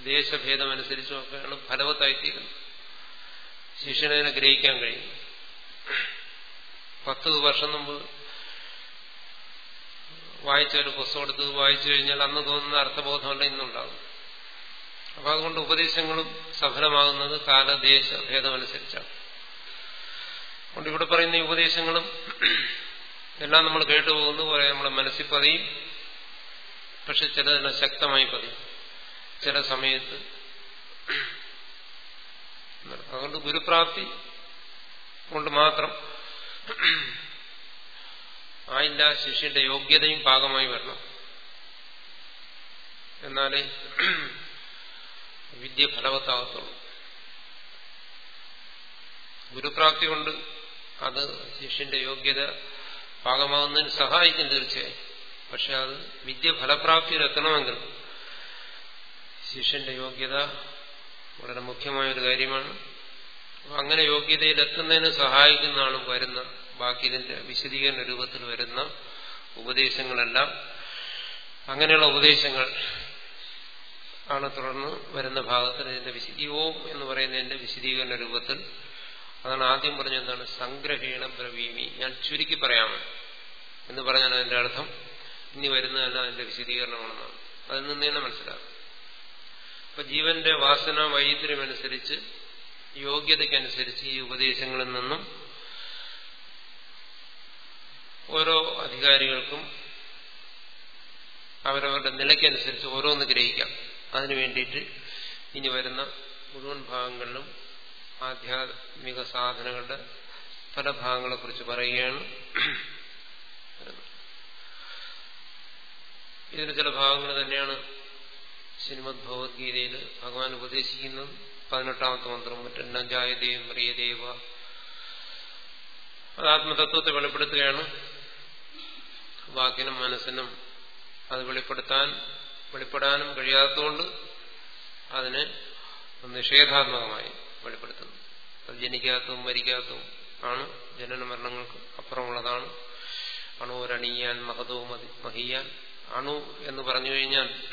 ദേശഭേദമനുസരിച്ചും ഒക്കെയാണ് ഫലവത്തായിത്തീരുന്നത്. ശിഷ്യനെ ഗ്രഹിക്കാൻ കഴിയും. പത്ത് വർഷം മുമ്പ് വായിച്ച ഒരു പുസ്തകം എടുത്ത് വായിച്ചു കഴിഞ്ഞാൽ അന്ന് തോന്നുന്ന അർത്ഥബോധമല്ല ഇന്നുണ്ടാകും അപ്പൊ അതുകൊണ്ട് ഉപദേശങ്ങളും സഫലമാകുന്നത് കാലദേശ ഭേദമനുസരിച്ചാണ്. അതുകൊണ്ട് ഇവിടെ പറയുന്ന ഈ ഉപദേശങ്ങളും എല്ലാം നമ്മൾ കേട്ടുപോകുന്നു പോലെ നമ്മളെ മനസ്സിൽ പതിയും. പക്ഷെ ചിലതെല്ലാം ശക്തമായി പതിയും. ചില സമയത്ത് അതുകൊണ്ട് ഗുരുപ്രാപ്തി കൊണ്ട് മാത്രം ആയില്ല ശിഷ്യന്റെ യോഗ്യതയും പാകമായി വരണം. എന്നാലേ വിദ്യ ഫലവത്താകത്തുള്ളൂ ഗുരുപ്രാപ്തി കൊണ്ട് അത് ശിഷ്യന്റെ യോഗ്യത പാകമാകുന്നതിന് സഹായിക്കും തീർച്ചയായും. പക്ഷെ അത് വിദ്യ ഫലപ്രാപ്തിയിലെത്തണമെങ്കിൽ ശിഷ്യന്റെ യോഗ്യത വളരെ മുഖ്യമായ ഒരു കാര്യമാണ്. അങ്ങനെ യോഗ്യതയിലെത്തുന്നതിന് സഹായിക്കുന്നതാണ് വരുന്ന ബാക്കി ഇതിന്റെ വിശദീകരണ രൂപത്തിൽ വരുന്ന ഉപദേശങ്ങളെല്ലാം അങ്ങനെയുള്ള ഉപദേശങ്ങൾ ആണ് തുടർന്ന് വരുന്ന ഭാഗത്തിൽ ഇതിന്റെ വിശദീ ഓം എന്ന് പറയുന്നതിന്റെ വിശദീകരണ രൂപത്തിൽ അതാണ് ആദ്യം പറഞ്ഞെന്താണ് സംഗ്രഹീണ ബ്രവീമി. ഞാൻ ചുരുക്കി പറയാമോ എന്ന് പറഞ്ഞാൽ അതിന്റെ അർത്ഥം. ഇനി വരുന്നതല്ല അതിന്റെ വിശദീകരണമാണെന്നാണ്. അതിൽ നിന്ന് തന്നെ മനസ്സിലാകും. അപ്പൊ ജീവന്റെ വാസന വൈദ്യമനുസരിച്ച് യോഗ്യതയ്ക്കനുസരിച്ച് ഈ ഉപദേശങ്ങളിൽ നിന്നും ഓരോ അധികാരികൾക്കും അവരവരുടെ നിലയ്ക്കനുസരിച്ച് ഓരോന്ന് ഗ്രഹിക്കാം. അതിനു വേണ്ടിയിട്ട് ഇനി വരുന്ന മുഴുവൻ ഭാഗങ്ങളിലും ആധ്യാത്മിക സാധനങ്ങളുടെ പല ഭാഗങ്ങളെക്കുറിച്ച് പറയുകയാണ്. ഇതിന് ചില ഭാഗങ്ങൾ തന്നെയാണ് ശ്രീമദ് ഭഗവത്ഗീതയിൽ ഭഗവാൻ ഉപദേശിക്കുന്നത്. പതിനെട്ടാമത്തെ മന്ത്രം മറ്റെല്ലാം ജായദേവ് പ്രിയദേവ. അത് ആത്മതത്വത്തെ വെളിപ്പെടുത്തുകയാണ്. വാക്കിനും മനസ്സിനും അത് വെളിപ്പെടുത്താൻ വെളിപ്പെടാനും കഴിയാത്തതുകൊണ്ട് അതിനെ നിഷേധാത്മകമായി വെളിപ്പെടുത്തുന്നു. അത് ജനിക്കാത്തതും മരിക്കാത്തതും ആണ്. ജനന മരണങ്ങൾക്ക് അപ്പുറമുള്ളതാണ്. അണു അണുരണിയാൻ മഹതവും മഹിയാൻ. അണു എന്ന് പറഞ്ഞു കഴിഞ്ഞാൽ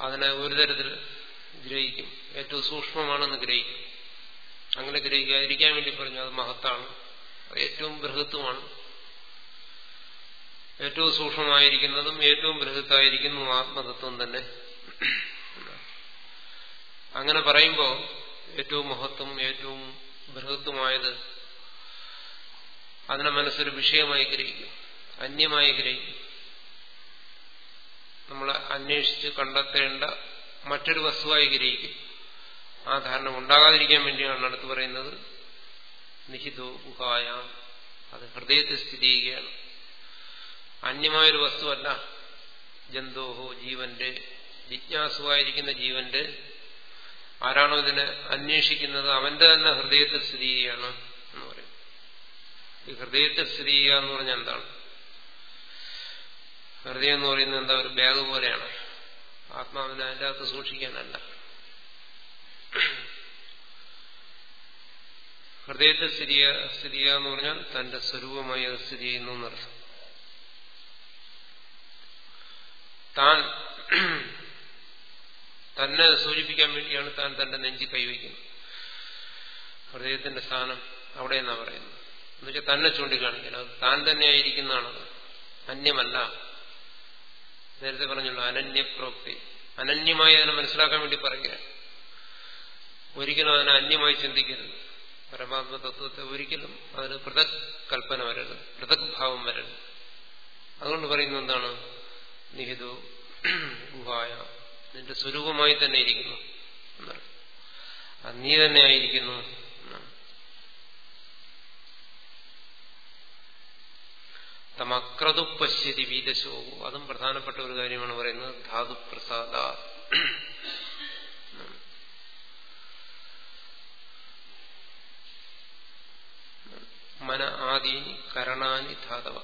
അതിനെ ഒരു തരത്തിൽ ഗ്രഹിക്കും. ഏറ്റവും സൂക്ഷ്മമാണെന്ന് ഗ്രഹിക്കും. അങ്ങനെ ഗ്രഹിക്കാതിരിക്കാൻ വേണ്ടി പറഞ്ഞു അത് മഹത്താണ്. ഏറ്റവും ബൃഹത്വമാണ് ഏറ്റവും സൂക്ഷ്മമായിരിക്കുന്നതും ഏറ്റവും ബൃഹത്തായിരിക്കുന്നതും ആത്മതത്വം തന്നെ. അങ്ങനെ പറയുമ്പോൾ ഏറ്റവും മഹത്വം ഏറ്റവും ബൃഹത്വമായത് അതിനെ മനസ്സൊരു വിഷയമായി ഗ്രഹിക്കും അന്യമായി ഗ്രഹിക്കും. നമ്മൾ അന്വേഷിച്ച് കണ്ടെത്തേണ്ട മറ്റൊരു വസ്തുവായി ഗ്രഹിക്കും. ആ ധാരണ ഉണ്ടാകാതിരിക്കാൻ വേണ്ടിയാണ് അടുത്ത് പറയുന്നത്. നിഹിതോ ഗുഹായ. അത് ഹൃദയത്തിൽ സ്ഥിതി ചെയ്യുകയാണ് അന്യമായൊരു വസ്തുവല്ല ജന്തോഹോ ജീവന്റെ ജിജ്ഞാസുവായിരിക്കുന്ന ജീവന്റെ. ആരാണോ ഇതിനെ അന്വേഷിക്കുന്നത്? അവന്റെ തന്നെ ഹൃദയത്തിൽ സ്ഥിതി ചെയ്യുകയാണ് എന്ന് പറയും. ഈ ഹൃദയത്തിൽ സ്ഥിതി ചെയ്യുക എന്ന് പറഞ്ഞാൽ എന്താണ്? ഹൃദയം എന്ന് പറയുന്നത് എന്താ? ഒരു ബാഗ് പോലെയാണ്. ആത്മാവിനെ അതിന്റെ അകത്ത് സൂക്ഷിക്കാനല്ല. ഹൃദയത്തെ സ്ഥിതി സ്ഥിതി എന്ന് പറഞ്ഞാൽ തന്റെ സ്വരൂപമായി അത് സ്ഥിതി ചെയ്യുന്നു എന്നർത്ഥം. താൻ തന്നെ സൂചിപ്പിക്കാൻ വേണ്ടിയാണ് താൻ തന്റെ നെഞ്ചി കൈവയ്ക്കുന്നത് ഹൃദയത്തിന്റെ സ്ഥാനം അവിടെ എന്നാ പറയുന്നത്? എന്നുവെച്ചാൽ തന്നെ ചൂണ്ടിക്കാണിക്കണം അത് താൻ തന്നെയായിരിക്കുന്നതാണത് അന്യമല്ല. നേരത്തെ പറഞ്ഞുള്ള അനന്യപ്രോക്തി. അനന്യമായി അതിനെ മനസ്സിലാക്കാൻ വേണ്ടി പറയുക ഒരിക്കലും അതിനെ അന്യമായി ചിന്തിക്കരുത്. പരമാത്മ തത്വത്തെ ഒരിക്കലും അതിന് പൃഥക് കൽപ്പന വരരുത്. പൃഥക് ഭാവം വരരുത്. അതുകൊണ്ട് പറയുന്നത് എന്താണ്? നിഹിതു ഗുഹായ. നിന്റെ സ്വരൂപമായി തന്നെ ഇരിക്കുന്നു അത് നീ തന്നെ ആയിരിക്കുന്നു തമക്രതു വീതശോകു അതും പ്രധാനപ്പെട്ട ഒരു കാര്യമാണ് പറയുന്നത് ധാതുപ്രസാദ. മന ആദീനി കരണാനി ധാതവ.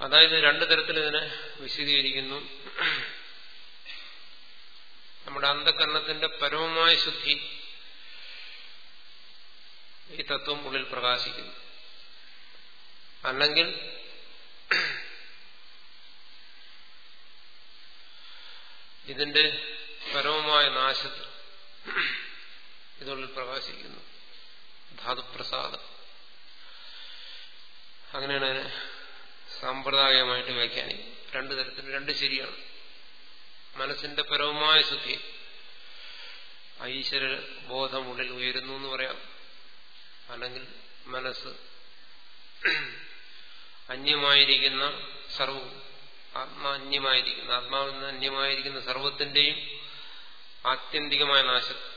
അതായത് രണ്ടു തരത്തിൽ ഇതിനെ വിശദീകരിക്കുന്നു. നമ്മുടെ അന്ധകരണത്തിന്റെ പരമമായ ശുദ്ധി ഈ തത്വം ഉള്ളിൽ പ്രകാശിക്കുന്നു. അല്ലെങ്കിൽ ഇതിന്റെ പരമമായ നാശത്തിൽ ഇതുള്ളിൽ പ്രകാശിക്കുന്നു. ധാതുപ്രസാദം. അങ്ങനെയാണ് അതിനെ സാമ്പ്രദായികമായിട്ട് വ്യാഖ്യാനിക്കും രണ്ടു തരത്തിൽ രണ്ട് ശരിയാണ്. മനസ്സിന്റെ പരമമായ ശുദ്ധി ഐശ്വര ബോധം ഉള്ളിൽ ഉയരുന്നു എന്ന് പറയാം. അല്ലെങ്കിൽ മനസ്സ് അന്യമായിരിക്കുന്ന സർവ ആത്മാന്യമായിരിക്കുന്ന ആത്മാവിൽ നിന്ന് അന്യമായിരിക്കുന്ന സർവത്തിന്റെയും ആത്യന്തികമായ നാശം.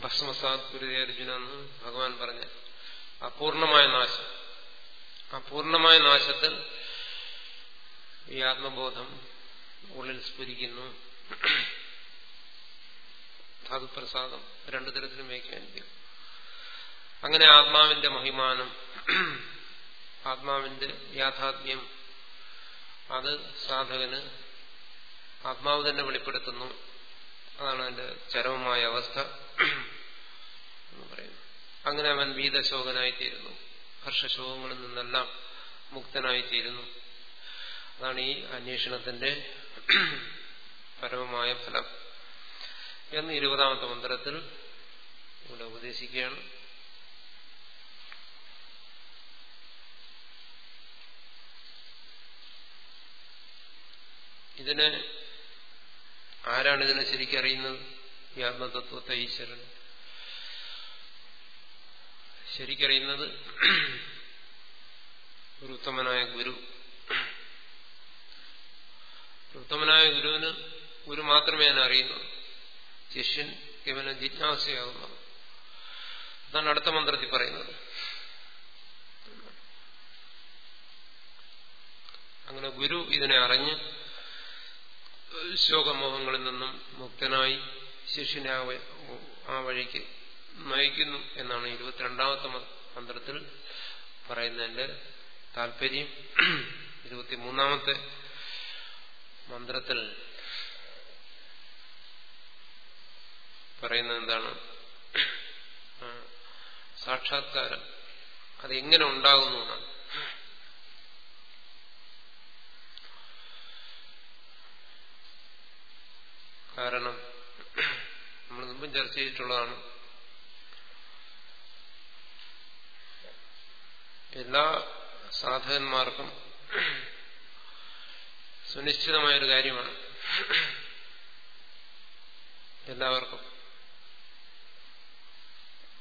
ഭസ്മസാത് ഗുരുതേ അർജുന എന്ന് ഭഗവാൻ പറഞ്ഞ അപൂർണമായ നാശം. അപൂർണമായ നാശത്തിൽ ഈ ആത്മബോധം ഉള്ളിൽ സ്ഫുരിക്കുന്നു. ധാതുപ്രസാദം രണ്ടു തരത്തിലും വ്യാഖ്യാനിക്കും. അങ്ങനെ ആത്മാവിന്റെ മഹിമാനം ആത്മാവിന്റെ യാഥാത്മ്യം അത് സാധകന് ആത്മാവ് തന്നെ വെളിപ്പെടുത്തുന്നു. അതാണ് അതിന്റെ ചരമമായ അവസ്ഥ എന്ന് പറയുന്നു അങ്ങനെ അവൻ വീതശോകനായിത്തീരുന്നു. ഹർഷശോകങ്ങളിൽ നിന്നെല്ലാം മുക്തനായിത്തീരുന്നു. അതാണ് ഈ അന്വേഷണത്തിന്റെ പരമമായ ഫലം. എന്ന് ഇരുപതാമത്തെ മന്ത്രത്തിൽ ഇവിടെ ഉപദേശിക്കുകയാണ്. ഇതിന് ആരാണ് ഇതിനെ ശരിക്കറിയുന്നത് ഈ ആത്മതത്വത്തെ ഈശ്വരൻ. ശരിക്കറിയുന്നത് ഒരു ഉത്തമനായ ഗുരു. ഉത്തമനായ ഗുരുവിന് ഗുരു മാത്രമേ ഞാൻ അറിയുന്നു. ശിഷ്യൻ കേവലം ജിജ്ഞാസയാകുന്നു. അതാണ് അടുത്ത മന്ത്രത്തിൽ പറയുന്നത്. അങ്ങനെ ഗുരു ഇതിനെ അറിഞ്ഞ് ശോകമോഹങ്ങളിൽ നിന്നും മുക്തനായി ശിഷ്യനെ ആ വഴിക്ക് നയിക്കുന്നു എന്നാണ് ഇരുപത്തിരണ്ടാമത്തെ മന്ത്രത്തിൽ പറയുന്നതിന്റെ താല്പര്യം. ഇരുപത്തിമൂന്നാമത്തെ മന്ത്രത്തിൽ പറയുന്നത് എന്താണ്? സാക്ഷാത്കാരം. അതെങ്ങനെ ഉണ്ടാകുന്നു എന്നാണ്. കാരണം നമ്മൾ മുമ്പും ചർച്ച ചെയ്തിട്ടുള്ളതാണ്. എല്ലാ സാധകന്മാർക്കും സുനിശ്ചിതമായൊരു കാര്യമാണ്. എല്ലാവർക്കും.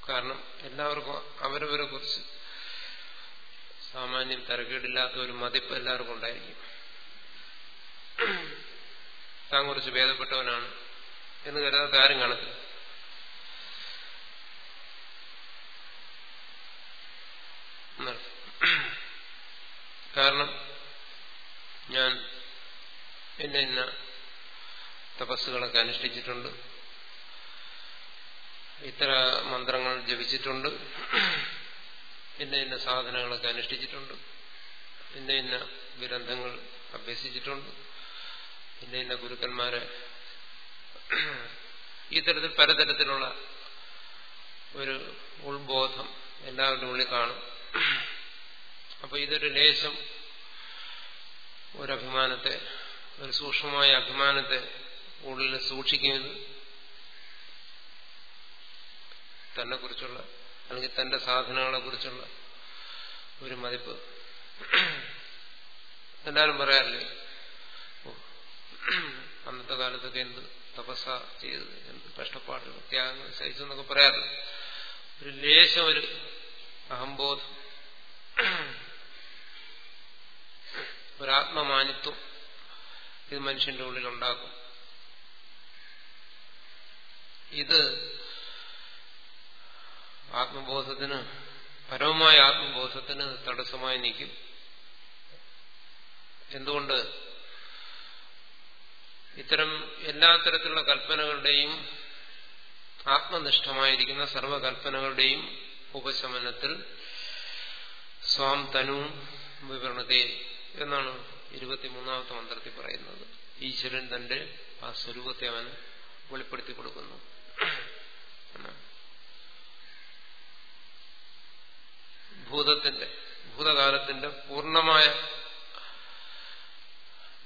കാരണം എല്ലാവർക്കും അവരവരെ കുറിച്ച് സാമാന്യം തരക്കേടില്ലാത്ത ഒരു മതിപ്പ് എല്ലാവർക്കും ഉണ്ടായിരിക്കും. താൻ കുറച്ച് ഭേദപ്പെട്ടവനാണ് എന്ന് കരുതാത്ത ആരും കാണത്തില്ല. കാരണം ഞാൻ എന്നെ ഇന്ന തപസ്സുകളൊക്കെ അനുഷ്ഠിച്ചിട്ടുണ്ട്. ഇത്ര മന്ത്രങ്ങൾ ജപിച്ചിട്ടുണ്ട്. ഇന്ന ഇന്ന സാധനങ്ങളൊക്കെ അനുഷ്ഠിച്ചിട്ടുണ്ട്. ഇന്ന ഇന്ന ഗ്രന്ഥങ്ങൾ അഭ്യസിച്ചിട്ടുണ്ട്. ഇന്ന ഇന്ന ഗുരുക്കന്മാരെ ഈ തരത്തിൽ പലതരത്തിലുള്ള ഒരു ഉൾബോധം എല്ലാവരുടെ ഉള്ളിൽ കാണും. അപ്പൊ ഇതൊരു ലേശം ഒരഭിമാനത്തെ ഒരു സൂക്ഷ്മമായ അഭിമാനത്തെ ഉള്ളിൽ സൂക്ഷിക്കുന്നത് തന്നെ കുറിച്ചുള്ള അല്ലെങ്കിൽ തന്റെ സാധനങ്ങളെ കുറിച്ചുള്ള ഒരു മതിപ്പ്. എല്ലാവരും പറയാറില്ലേ? അന്നത്തെ കാലത്തൊക്കെ എന്ത് തപസ്സ ചെയ്ത് എന്ത് കഷ്ടപ്പാടുകൾ ത്യാഗങ്ങൾ സഹിച്ചു എന്നൊക്കെ പറയാറില്ല ഒരു ലേശം ഒരു അഹംബോധം ഒരാത്മമാനിത്വം ഇത് മനുഷ്യന്റെ ഉള്ളിൽ ഉണ്ടാക്കും. ഇത് ആത്മബോധത്തിന് പരമമായ ആത്മബോധത്തിന് തടസ്സമായി നിൽക്കും. എന്തുകൊണ്ട് ഇത്തരം എല്ലാ തരത്തിലുള്ള കൽപ്പനകളുടെയും ആത്മനിഷ്ഠമായിരിക്കുന്ന സർവകൽപ്പനകളുടെയും ഉപശമനത്തിൽ സ്വാം തനു വിവരണത്തെ എന്നാണ് ഇരുപത്തിമൂന്നാമത്തെ മന്ത്രത്തിൽ പറയുന്നത്. ഈശ്വരൻ തന്റെ ആ സ്വരൂപത്തെ അവൻ വെളിപ്പെടുത്തി കൊടുക്കുന്നു. ഭൂതത്തിന്റെ ഭൂതകാലത്തിന്റെ പൂർണമായ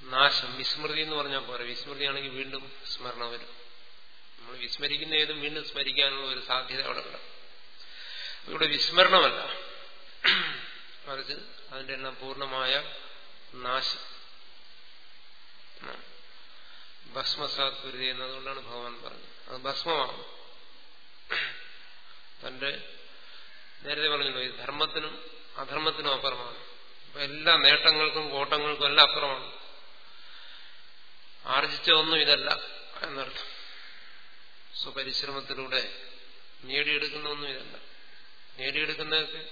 നാശം വിസ്മൃതി എന്ന് പറഞ്ഞാൽ പോരാ. വിസ്മൃതിയാണെങ്കിൽ വീണ്ടും സ്മരണ വരും. നമ്മൾ വിസ്മരിക്കുന്ന ഏതും വീണ്ടും സ്മരിക്കാനുള്ള ഒരു സാധ്യത അവിടെ വരാം ഇവിടെ വിസ്മരണമല്ല. മറിച്ച് അതിന്റെ എല്ലാം പൂർണമായ നാശം. ഭസ്മസാത് കുരുതി എന്നതുകൊണ്ടാണ് ഭഗവാൻ പറഞ്ഞത്. അത് ഭസ്മമാണ്. തന്റെ നേരത്തെ പറഞ്ഞല്ലോ ഈ ധർമ്മത്തിനും അധർമ്മത്തിനും അപ്പുറമാണ്. അപ്പൊ എല്ലാ നേട്ടങ്ങൾക്കും കോട്ടങ്ങൾക്കും എല്ലാം അപ്പുറമാണ്. ആർജിച്ച ഒന്നും ഇതല്ല എന്നർത്ഥം. സ്വപരിശ്രമത്തിലൂടെ നേടിയെടുക്കുന്ന ഒന്നും ഇതല്ല. നേടിയെടുക്കുന്നതൊക്കെ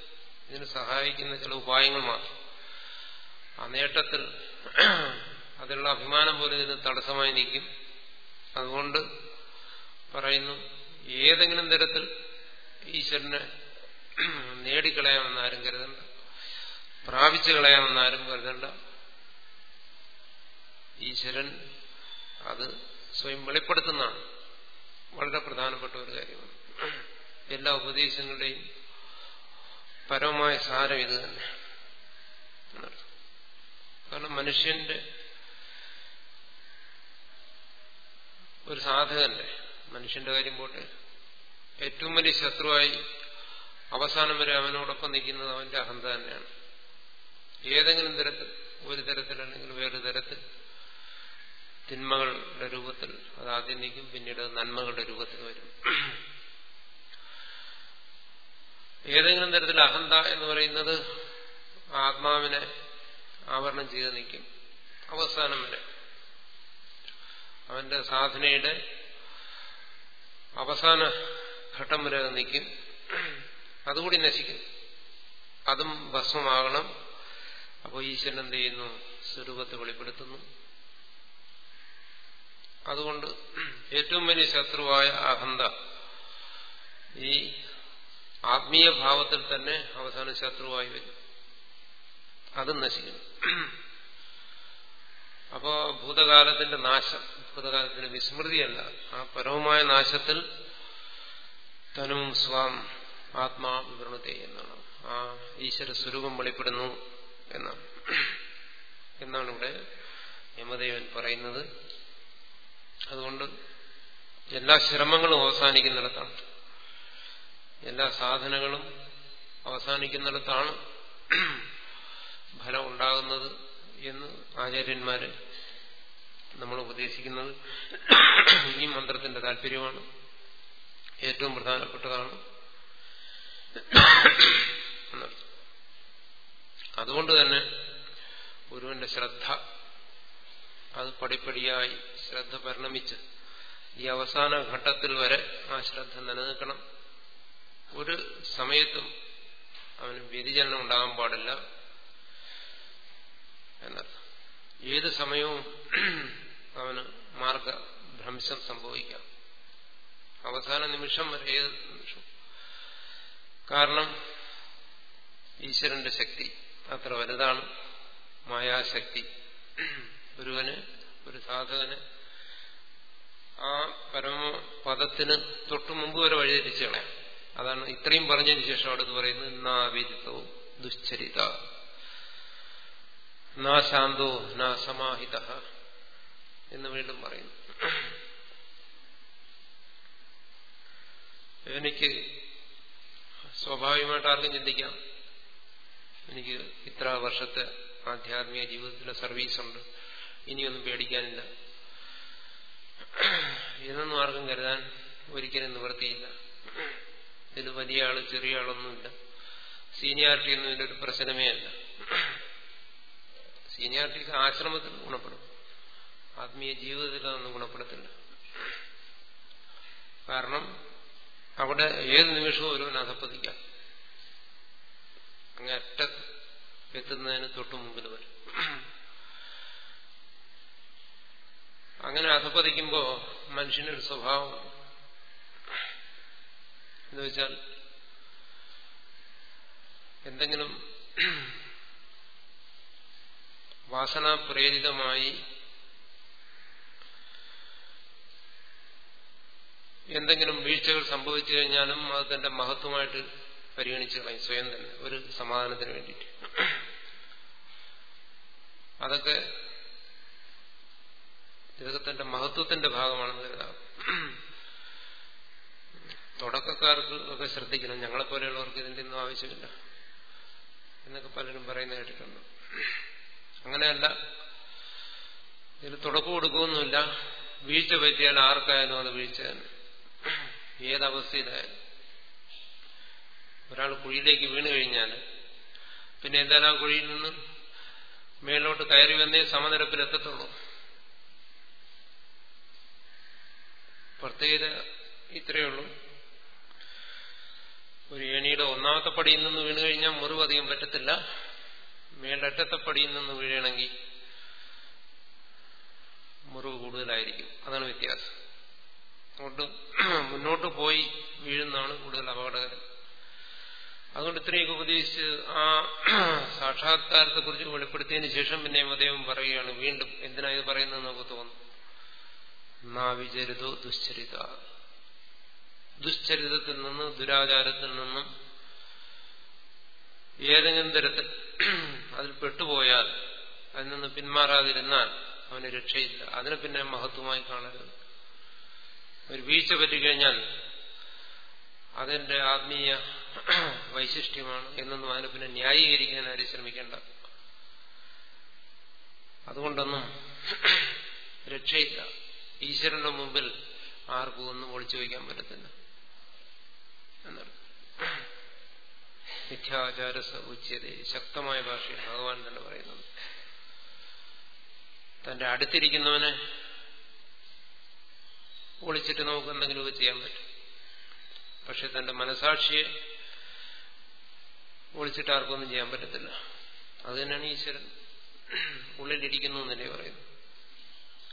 ഇതിന് സഹായിക്കുന്ന ചില ഉപായങ്ങൾ മാത്രം. ആ നേട്ടത്തിൽ അതിലുള്ള അഭിമാനം പോലും ഇതിന് തടസ്സമായി നിൽക്കും. അതുകൊണ്ട് പറയുന്നു ഏതെങ്കിലും തരത്തിൽ ഈശ്വരനെ നേടിക്കളയാമെന്ന് ആരും കരുതണ്ട. പ്രാപിച്ചു കളയാമെന്ന് ആരും കരുതണ്ട. ഈശ്വരൻ അത് സ്വയം വെളിപ്പെടുത്തുന്നതാണ്. വളരെ പ്രധാനപ്പെട്ട ഒരു കാര്യമാണ്. എല്ലാ ഉപദേശങ്ങളുടെയും പരമമായ സാരം ഇത് തന്നെ. കാരണം മനുഷ്യന്റെ ഒരു സാധകന്റെ മനുഷ്യന്റെ കാര്യം പോട്ടെ. ഏറ്റവും വലിയ ശത്രുവായി അവസാനം വരെ അവനോടൊപ്പം നിൽക്കുന്നത് അവന്റെ അഹന്ത തന്നെയാണ് ഏതെങ്കിലും തരത്തിൽ ഒരു തരത്തിൽ അല്ലെങ്കിൽ വേറൊരു തരത്തിൽ തിന്മകളുടെ രൂപത്തിൽ അത് ആദ്യം നീക്കും പിന്നീട് നന്മകളുടെ രൂപത്തിൽ വരും. ഏതെങ്കിലും തരത്തിൽ അഹന്ത എന്ന് പറയുന്നത് ആത്മാവിനെ ആവരണം ചെയ്ത് നിൽക്കും അവസാനം വരെ അവന്റെ സാധനയുടെ അവസാന ഘട്ടം വരെ നീക്കും. അതുകൂടി നശിക്കും. അതും ഭസ്മമാകണം. അപ്പോൾ ഈശ്വരൻ എന്ത് ചെയ്യുന്നു? സ്വരൂപത്തെ വെളിപ്പെടുത്തുന്നു. അതുകൊണ്ട് ഏറ്റവും വലിയ ശത്രുവായ അഹന്ത ഈ ആത്മീയ ഭാവത്തിൽ തന്നെ അവസാന ശത്രുവായി വരും. അതും നശിക്കുന്നു. അപ്പോ ഭൂതകാലത്തിന്റെ നാശം ഭൂതകാലത്തിന്റെ വിസ്മൃതിയല്ല. ആ പരമമായ നാശത്തിൽ തനും സ്വാം ആത്മാ വിവരണത്തെ എന്നാണ്. ആ ഈശ്വര സ്വരൂപം വെളിപ്പെടുന്നു എന്നാണ്. എന്നാണ് ഇവിടെ യമദേവൻ പറയുന്നത്. അതുകൊണ്ട് എല്ലാ ശ്രമങ്ങളും അവസാനിക്കുന്നിടത്താണ്. എല്ലാ സാധനങ്ങളും അവസാനിക്കുന്നിടത്താണ് ഫലം ഉണ്ടാകുന്നത് എന്ന് ആചാര്യന്മാര് നമ്മൾ ഉപദേശിക്കുന്നത്. ഈ മന്ത്രത്തിന്റെ താല്പര്യമാണ്. ഏറ്റവും പ്രധാനപ്പെട്ടതാണ്. അതുകൊണ്ട് തന്നെ ഗുരുവിന്റെ ശ്രദ്ധ അത് പടിപ്പടിയായി ശ്രദ്ധ പരിണമിച്ച് ഈ അവസാന ഘട്ടത്തിൽ വരെ ആ ശ്രദ്ധ നിലനിൽക്കണം. ഒരു സമയത്തും അവന് വ്യതിചലനം ഉണ്ടാകാൻ പാടില്ല എന്നത്. ഏത് സമയവും അവന് മാർഗഭ്രംശം സംഭവിക്കാം. അവസാന നിമിഷം വരെ ഏത് നിമിഷം കാരണം ഈശ്വരന്റെ ശക്തി അത്ര വലുതാണ് മായാശക്തി. ഒരുവന് ഒരു സാധകന് ആ പരമപദത്തിന് തൊട്ടു മുമ്പ് വരെ വഴിതിരിച്ചു അതാണ് ഇത്രയും പറഞ്ഞതിന് ശേഷം അടുത്ത് പറയുന്നത് നാവിദിതവും ദുശ്ചരിത നാ ശാന്തോ നാ സമാഹിത എന്ന് വീണ്ടും പറയുന്നു. എനിക്ക് സ്വാഭാവികമായിട്ട് ആർക്കും ചിന്തിക്കാം. എനിക്ക് ഇത്ര വർഷത്തെ ആധ്യാത്മിക ജീവിതത്തിലെ സർവീസുണ്ട്. ഇനിയൊന്നും പേടിക്കാനില്ല. ഇതൊന്നും ആർക്കും കരുതാൻ ഒരിക്കലും നിവൃത്തിയില്ല. ഇതിൽ വലിയ ആൾ ചെറിയ ആളൊന്നുമില്ല. സീനിയാരിറ്റി ഒന്നും ഇതിന്റെ ഒരു പ്രശ്നമേ അല്ല. സീനിയാരിറ്റിക്ക് ആശ്രമത്തിൽ ഗുണപ്പെടും. ആത്മീയ ജീവിതത്തിൽ അതൊന്നും ഗുണപ്പെടത്തില്ല. കാരണം അവിടെ ഏത് നിമിഷവും ഒരുവൻ അധപ്പതിക്കാം അങ്ങ് അറ്റ എത്തുന്നതിന് തൊട്ടു മുമ്പിൽ വരും. അങ്ങനെ അധപതിക്കുമ്പോ മനുഷ്യനൊരു സ്വഭാവം. എന്ന് വെച്ചാൽ എന്തെങ്കിലും വാസനാപ്രേരിതമായി എന്തെങ്കിലും വീഴ്ചകൾ സംഭവിച്ചു കഴിഞ്ഞാലും അത് തന്റെ മഹത്വമായിട്ട് പരിഗണിച്ച് കളയും സ്വയം തന്നെ ഒരു സമാധാനത്തിന് വേണ്ടിയിട്ട്. അതൊക്കെ ഇതൊക്കെ തന്റെ മഹത്വത്തിന്റെ ഭാഗമാണെന്ന് കരുതാം. തുടക്കക്കാർക്ക് ഒക്കെ ശ്രദ്ധിക്കണം. ഞങ്ങളെ പോലെയുള്ളവർക്ക് ഇതിന്റെ ഒന്നും ആവശ്യമില്ല എന്നൊക്കെ പലരും പറയുന്ന കേട്ടിട്ടുണ്ട്. അങ്ങനെയല്ല ഇതിന് തുടക്കം കൊടുക്കുകയൊന്നുമില്ല. വീഴ്ച പറ്റിയാൽ ആർക്കായാലും അത് വീഴ്ച തന്നെ. ഏതവസ്ഥയിലായാലും. ഒരാൾ കുഴിയിലേക്ക് വീണ് കഴിഞ്ഞാൽ പിന്നെ എന്തായാലും ആ കുഴിയിൽ നിന്ന് മേലോട്ട് കയറി വന്നേ സമനിരപ്പിൽ പ്രത്യേകത ഇത്രയേ ഉള്ളൂ. ഒരു ഏണിയുടെ ഒന്നാമത്തെ പടിയിൽ നിന്ന് വീണ് കഴിഞ്ഞാൽ മുറിവ് അധികം പറ്റത്തില്ല. മേലറ്റത്തെ പടിയിൽ നിന്ന് വീഴണമെങ്കിൽ മുറിവ് കൂടുതലായിരിക്കും. അതാണ് വ്യത്യാസം. അതുകൊണ്ട് മുന്നോട്ട് പോയി വീഴുന്നതാണ് കൂടുതൽ അപകടകരം. അതുകൊണ്ട് ഇത്രയൊക്കെ ഉപദേശിച്ച് ആ സാക്ഷാത്കാരത്തെ കുറിച്ച് വെളിപ്പെടുത്തിയതിന് ശേഷം പിന്നെയും അദ്ദേഹം പറയുകയാണ് വീണ്ടും എന്തിനാ ഇത് പറയുന്നത് നമുക്ക് തോന്നും? നാവിചരിതോ ദുശ്ചരിത. ദുശ്ചരിതത്തിൽ നിന്ന് ദുരാചാരത്തിൽ നിന്നും ഏതെങ്കിലും തരത്തിൽ അതിൽ പെട്ടുപോയാൽ അതിൽ നിന്ന് പിന്മാറാതിരുന്നാൽ അവന് രക്ഷയില്ല. അതിനെ പിന്നെ മഹത്വമായി കാണരുത്. ഒരു വീഴ്ച പറ്റിക്കഴിഞ്ഞാൽ അതിന്റെ ആത്മീയ വൈശിഷ്ട്യമാണ് എന്നൊന്നും അതിനെ പിന്നെ ന്യായീകരിക്കാൻ ആരും ശ്രമിക്കേണ്ട. അതുകൊണ്ടൊന്നും രക്ഷയില്ല. ഈശ്വരന്റെ മുമ്പിൽ ആർക്കും ഒന്നും ഒളിച്ചു വയ്ക്കാൻ പറ്റത്തില്ല. എന്നർത്ഥം. മിഥ്യാചാരസ ഉച്ചത ശക്തമായ ഭാഷയിൽ ഭഗവാൻ തന്നെ പറയുന്നത് തന്റെ അടുത്തിരിക്കുന്നവനെ ഒളിച്ചിട്ട് നമുക്ക് എന്തെങ്കിലുമൊക്കെ ചെയ്യാൻ പറ്റും. പക്ഷെ തന്റെ മനസാക്ഷിയെ ഒളിച്ചിട്ട് ആർക്കൊന്നും ചെയ്യാൻ പറ്റത്തില്ല. അത് തന്നെയാണ് ഈശ്വരൻ. ഉള്ളിലിരിക്കുന്നു എന്നല്ലേ പറയുന്നു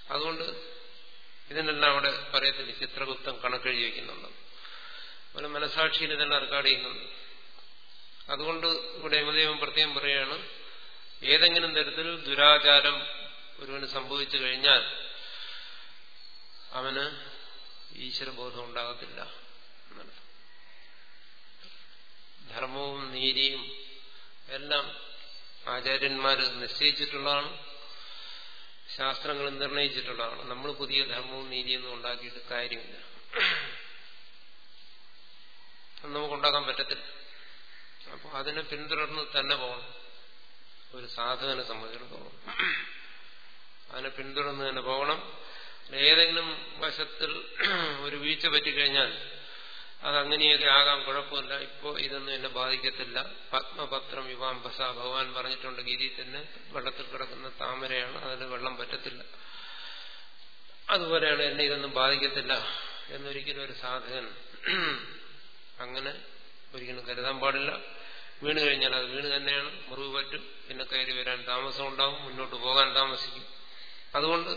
അതുകൊണ്ട് ഇതിനെല്ലാം അവിടെ പറയത്തില്ല. ചിത്രഗുപ്തം കണക്കെഴുതി വയ്ക്കുന്നുണ്ട് അതുപോലെ മനസാക്ഷിയിൽ ഇതെല്ലാം റെക്കോർഡ് ചെയ്യുന്നുണ്ട്. അതുകൊണ്ട് ഇവിടെ യമദേവൻ പ്രത്യേകം പറയുകയാണ് ഏതെങ്കിലും തരത്തിൽ ദുരാചാരം ഒരുവന് സംഭവിച്ചു കഴിഞ്ഞാൽ അവന് ഈശ്വരബോധം ഉണ്ടാകത്തില്ല ധർമ്മവും നീതിയും എല്ലാം ആചാര്യന്മാർ നിശ്ചയിച്ചിട്ടുള്ളതാണ്. ശാസ്ത്രങ്ങൾ നിർണയിച്ചിട്ടുള്ളതാണ്. നമ്മൾ പുതിയ ധർമ്മവും നീതിയൊന്നും ഉണ്ടാക്കിയിട്ട് കാര്യമില്ല. നമുക്കുണ്ടാക്കാൻ പറ്റത്തില്ല. അപ്പോൾ അതിനെ പിന്തുടർന്ന് തന്നെ പോകണം. ഒരു സാധകനെ സംബന്ധിച്ചിടത്തോളം അതിനെ പിന്തുടർന്ന് തന്നെ പോകണം. ഏതെങ്കിലും വശത്തിൽ ഒരു വീഴ്ച പറ്റിക്കഴിഞ്ഞാൽ അതങ്ങനെയൊക്കെ ആകാം കുഴപ്പമില്ല. ഇപ്പോ ഇതൊന്നും എന്നെ ബാധിക്കത്തില്ല. പത്മപത്രം യുവാംബസ ഭഗവാൻ പറഞ്ഞിട്ടുണ്ട് ഗീതി തന്നെ വെള്ളത്തിൽ കിടക്കുന്ന താമരയാണ് അതിന് വെള്ളം പറ്റത്തില്ല. അതുപോലെയാണ് എന്നെ ഇതൊന്നും ബാധിക്കത്തില്ല എന്നൊരിക്കലും ഒരു സാധകൻ അങ്ങനെ ഒരിക്കലും കരുതാൻ പാടില്ല. വീണ് കഴിഞ്ഞാൽ അത് വീണ് തന്നെയാണ് മുറിവ് പറ്റും പിന്നെ കയറി വരാൻ താമസം ഉണ്ടാവും മുന്നോട്ട് പോകാൻ താമസിക്കും. അതുകൊണ്ട്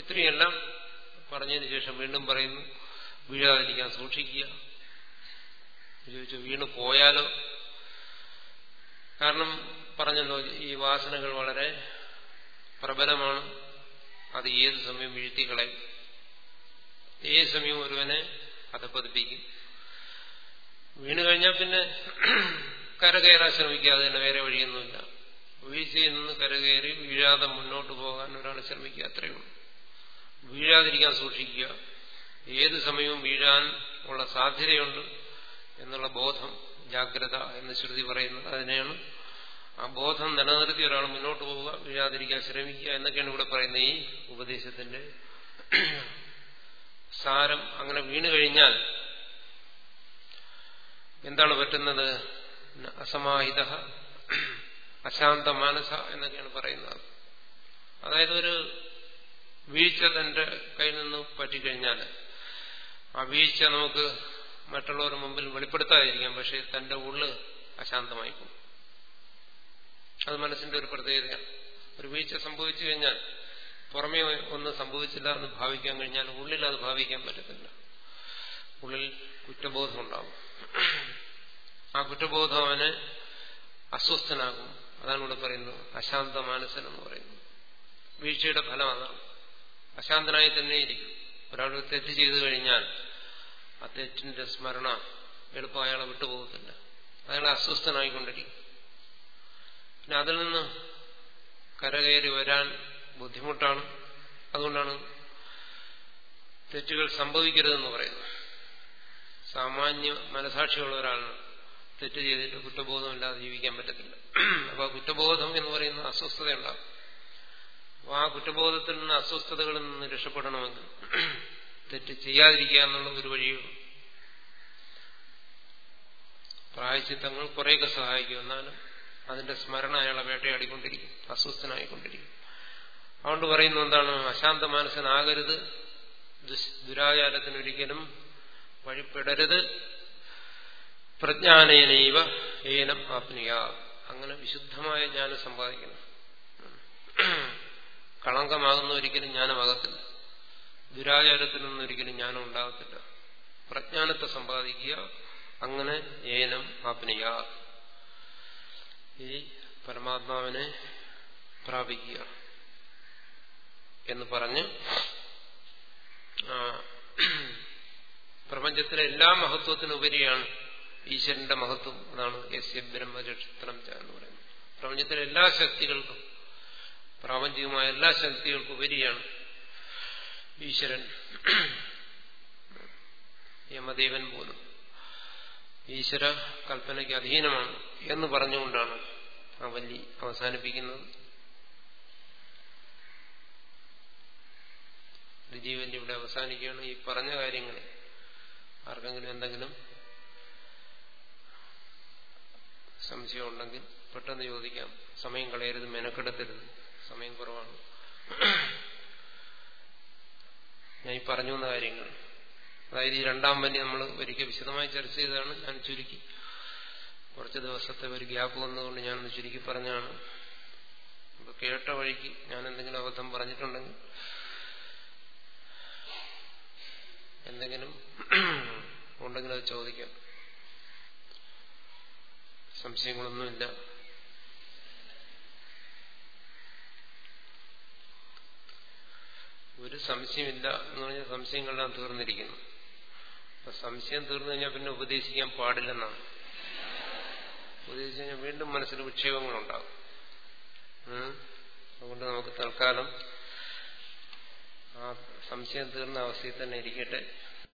ഇത്രയെല്ലാം പറഞ്ഞതിന് ശേഷം വീണ്ടും പറയുന്നു വീഴാതിരിക്കാൻ സൂക്ഷിക്കുക. ചോദിച്ചു വീണ് പോയാലോ? കാരണം പറഞ്ഞല്ലോ ഈ വാസനകൾ വളരെ പ്രബലമാണ്. അത് ഏത് സമയം വീഴ്ത്തിക്കളയും. ഏത് സമയം ഒരുവനെ അധപ്പതിപ്പിക്കും വീണ് കഴിഞ്ഞാൽ പിന്നെ കരകയറാൻ ശ്രമിക്കാതെ തന്നെ വേറെ വഴിയൊന്നുമില്ല. വീഴ്ചയിൽ നിന്ന് കരകയറി വീഴാതെ മുന്നോട്ട് പോകാൻ ഒരാൾ ശ്രമിക്കുക അത്രയേ ഉള്ളൂ. വീഴാതിരിക്കാൻ സൂക്ഷിക്കുക. ഏത് സമയവും വീഴാൻ ഉള്ള സാധ്യതയുണ്ട്. എന്നുള്ള ബോധം ജാഗ്രത എന്ന് ശ്രുതി പറയുന്നത് അതിനെയാണ്. ആ ബോധം നിലനിർത്തി ഒരാൾ മുന്നോട്ട് പോവുക വീഴാതിരിക്കാൻ ശ്രമിക്കുക എന്നൊക്കെയാണ് ഇവിടെ പറയുന്നത് ഈ ഉപദേശത്തിന്റെ സാരം. അങ്ങനെ വീണു കഴിഞ്ഞാൽ എന്താണ് പറ്റുന്നത്? അസമാഹിത അശാന്ത മാനസ എന്നൊക്കെയാണ് പറയുന്നത്. അതായത് ഒരു വീഴ്ച തന്റെ കയ്യിൽ നിന്ന് പറ്റിക്കഴിഞ്ഞാൽ ആ വീഴ്ച നമുക്ക് മറ്റുള്ളവരുടെ മുമ്പിൽ വെളിപ്പെടുത്താതിരിക്കാം പക്ഷെ തന്റെ ഉള്ള് അശാന്തമായി പോകും അത് മനസ്സിന്റെ ഒരു പ്രത്യേകതയാണ്. ഒരു വീഴ്ച സംഭവിച്ചു കഴിഞ്ഞാൽ പുറമേ ഒന്നും സംഭവിച്ചില്ല എന്ന് ഭാവിക്കാൻ കഴിഞ്ഞാൽ ഉള്ളിൽ അത് ഭാവിക്കാൻ പറ്റത്തില്ല. ഉള്ളിൽ കുറ്റബോധം ഉണ്ടാവും ആ കുറ്റബോധം അവന് അസ്വസ്ഥനാകും. അതാണ് ഇവിടെ പറയുന്നത് അശാന്ത മാനസൻ എന്ന് പറയുന്നത്. വീഴ്ചയുടെ ഫലം അതാണ്. അശാന്തനായി തന്നെ ഇരിക്കും ഒരാൾ തെറ്റ് ചെയ്തു കഴിഞ്ഞാൽ തെറ്റിന്റെ സ്മരണ എളുപ്പം അയാളെ വിട്ടുപോകത്തില്ല അയാളെ അസ്വസ്ഥനായിക്കൊണ്ടിരിക്കും. പിന്നെ അതിൽ നിന്ന് കരകയറി വരാൻ ബുദ്ധിമുട്ടാണ്. അതുകൊണ്ടാണ് തെറ്റുകൾ സംഭവിക്കരുതെന്ന് പറയുന്നത്. സാമാന്യ മനസാക്ഷിയുള്ള ഒരാളിന് തെറ്റ് ചെയ്തിട്ട് കുറ്റബോധമില്ലാതെ ജീവിക്കാൻ പറ്റത്തില്ല. അപ്പോൾ കുറ്റബോധം എന്ന് പറയുന്ന അസ്വസ്ഥതയുണ്ടാകും. അപ്പൊ ആ കുറ്റബോധത്തിൽ നിന്ന് അസ്വസ്ഥതകളിൽ നിന്ന് രക്ഷപ്പെടണമെങ്കിൽ തെറ്റ് ചെയ്യാതിരിക്കുക എന്നുള്ള ഒരു വഴിയുള്ളൂ പ്രായച്ചിത്തങ്ങൾ കുറേയൊക്കെ സഹായിക്കും. എന്നാലും അതിന്റെ സ്മരണ അയാളെ വേട്ടയാടിക്കൊണ്ടിരിക്കും. അസ്വസ്ഥനായിക്കൊണ്ടിരിക്കും. അതുകൊണ്ട് പറയുന്നത് എന്താണ്? അശാന്ത മനസ്സിനാകരുത് ദുരാചാരത്തിനൊരിക്കലും വഴിപ്പെടരുത്. പ്രജ്ഞാനേനൈവ ഏനം ആത്മീയ അങ്ങനെ വിശുദ്ധമായ ജ്ഞാനം സമ്പാദിക്കണം. കളങ്കമാകുന്ന ഒരിക്കലും ജ്ഞാനമാകത്തില്ല. ദുരാചാരത്തിൽ നിന്നും ഒരിക്കലും ജ്ഞാനം ഉണ്ടാകത്തില്ല. പ്രജ്ഞാനത്തെ സമ്പാദിക്കുക. അങ്ങനെ ഏനം ആപ്നിയാ. ഈ പരമാത്മാവിനെ പ്രാപിക്കുക എന്ന് പറഞ്ഞ് പ്രപഞ്ചത്തിലെ എല്ലാ മഹത്വത്തിനുപരിയാണ് ഈശ്വരന്റെ മഹത്വം. അതാണ് യസ്യ ബ്രഹ്മചക്ഷത്രം എന്ന് പറയുന്നത്. പ്രപഞ്ചത്തിലെ എല്ലാ ശക്തികൾക്കും പ്രാപഞ്ചികമായ എല്ലാ ശക്തികൾക്കും ഉപരിയാണ് ഈശ്വരൻ യമദേവൻ പോലും ഈശ്വര കൽപ്പനയ്ക്ക് അധീനമാണ് എന്ന് പറഞ്ഞുകൊണ്ടാണ് ആ വല്ലി അവസാനിപ്പിക്കുന്നത്. ജീവന്റെ ഇവിടെ അവസാനിക്കുകയാണ്. ഈ പറഞ്ഞ കാര്യങ്ങൾ ആർക്കെങ്കിലും എന്തെങ്കിലും സംശയമുണ്ടെങ്കിൽ പെട്ടെന്ന് ചോദിക്കാം. സമയം കളയരുത് മെനക്കെടുത്തരുത്. സമയം കുറവാണ്. ഞാൻ ഈ പറഞ്ഞു വന്ന കാര്യങ്ങൾ. അതായത് ഈ രണ്ടാം വന്യ നമ്മൾ ഒരിക്കൽ വിശദമായി ചർച്ച ചെയ്തതാണ്. ഞാൻ ചുരുക്കി കുറച്ച് ദിവസത്തെ ഒരു ഗ്യാപ്പ് വന്നതുകൊണ്ട് ഞാനൊന്ന് ചുരുക്കി പറഞ്ഞാണ് അപ്പൊ കേട്ട വഴിക്ക് ഞാൻ എന്തെങ്കിലും അബദ്ധം പറഞ്ഞിട്ടുണ്ടെങ്കിൽ എന്തെങ്കിലും ഉണ്ടെങ്കിൽ അത് ചോദിക്കാം. സംശയങ്ങളൊന്നുമില്ല. ഒരു സംശയമില്ല എന്ന് പറഞ്ഞാൽ സംശയങ്ങളെല്ലാം തീർന്നിരിക്കുന്നു. അപ്പൊ സംശയം തീർന്നു കഴിഞ്ഞാൽ പിന്നെ ഉപദേശിക്കാൻ പാടില്ലെന്നാണ്. ഉപദേശിച്ചു കഴിഞ്ഞാൽ വീണ്ടും മനസ്സിൽ വിക്ഷേപങ്ങളുണ്ടാകും. അതുകൊണ്ട് നമുക്ക് തൽക്കാലം ആ സംശയം തീർന്ന അവസ്ഥയിൽ തന്നെ ഇരിക്കട്ടെ.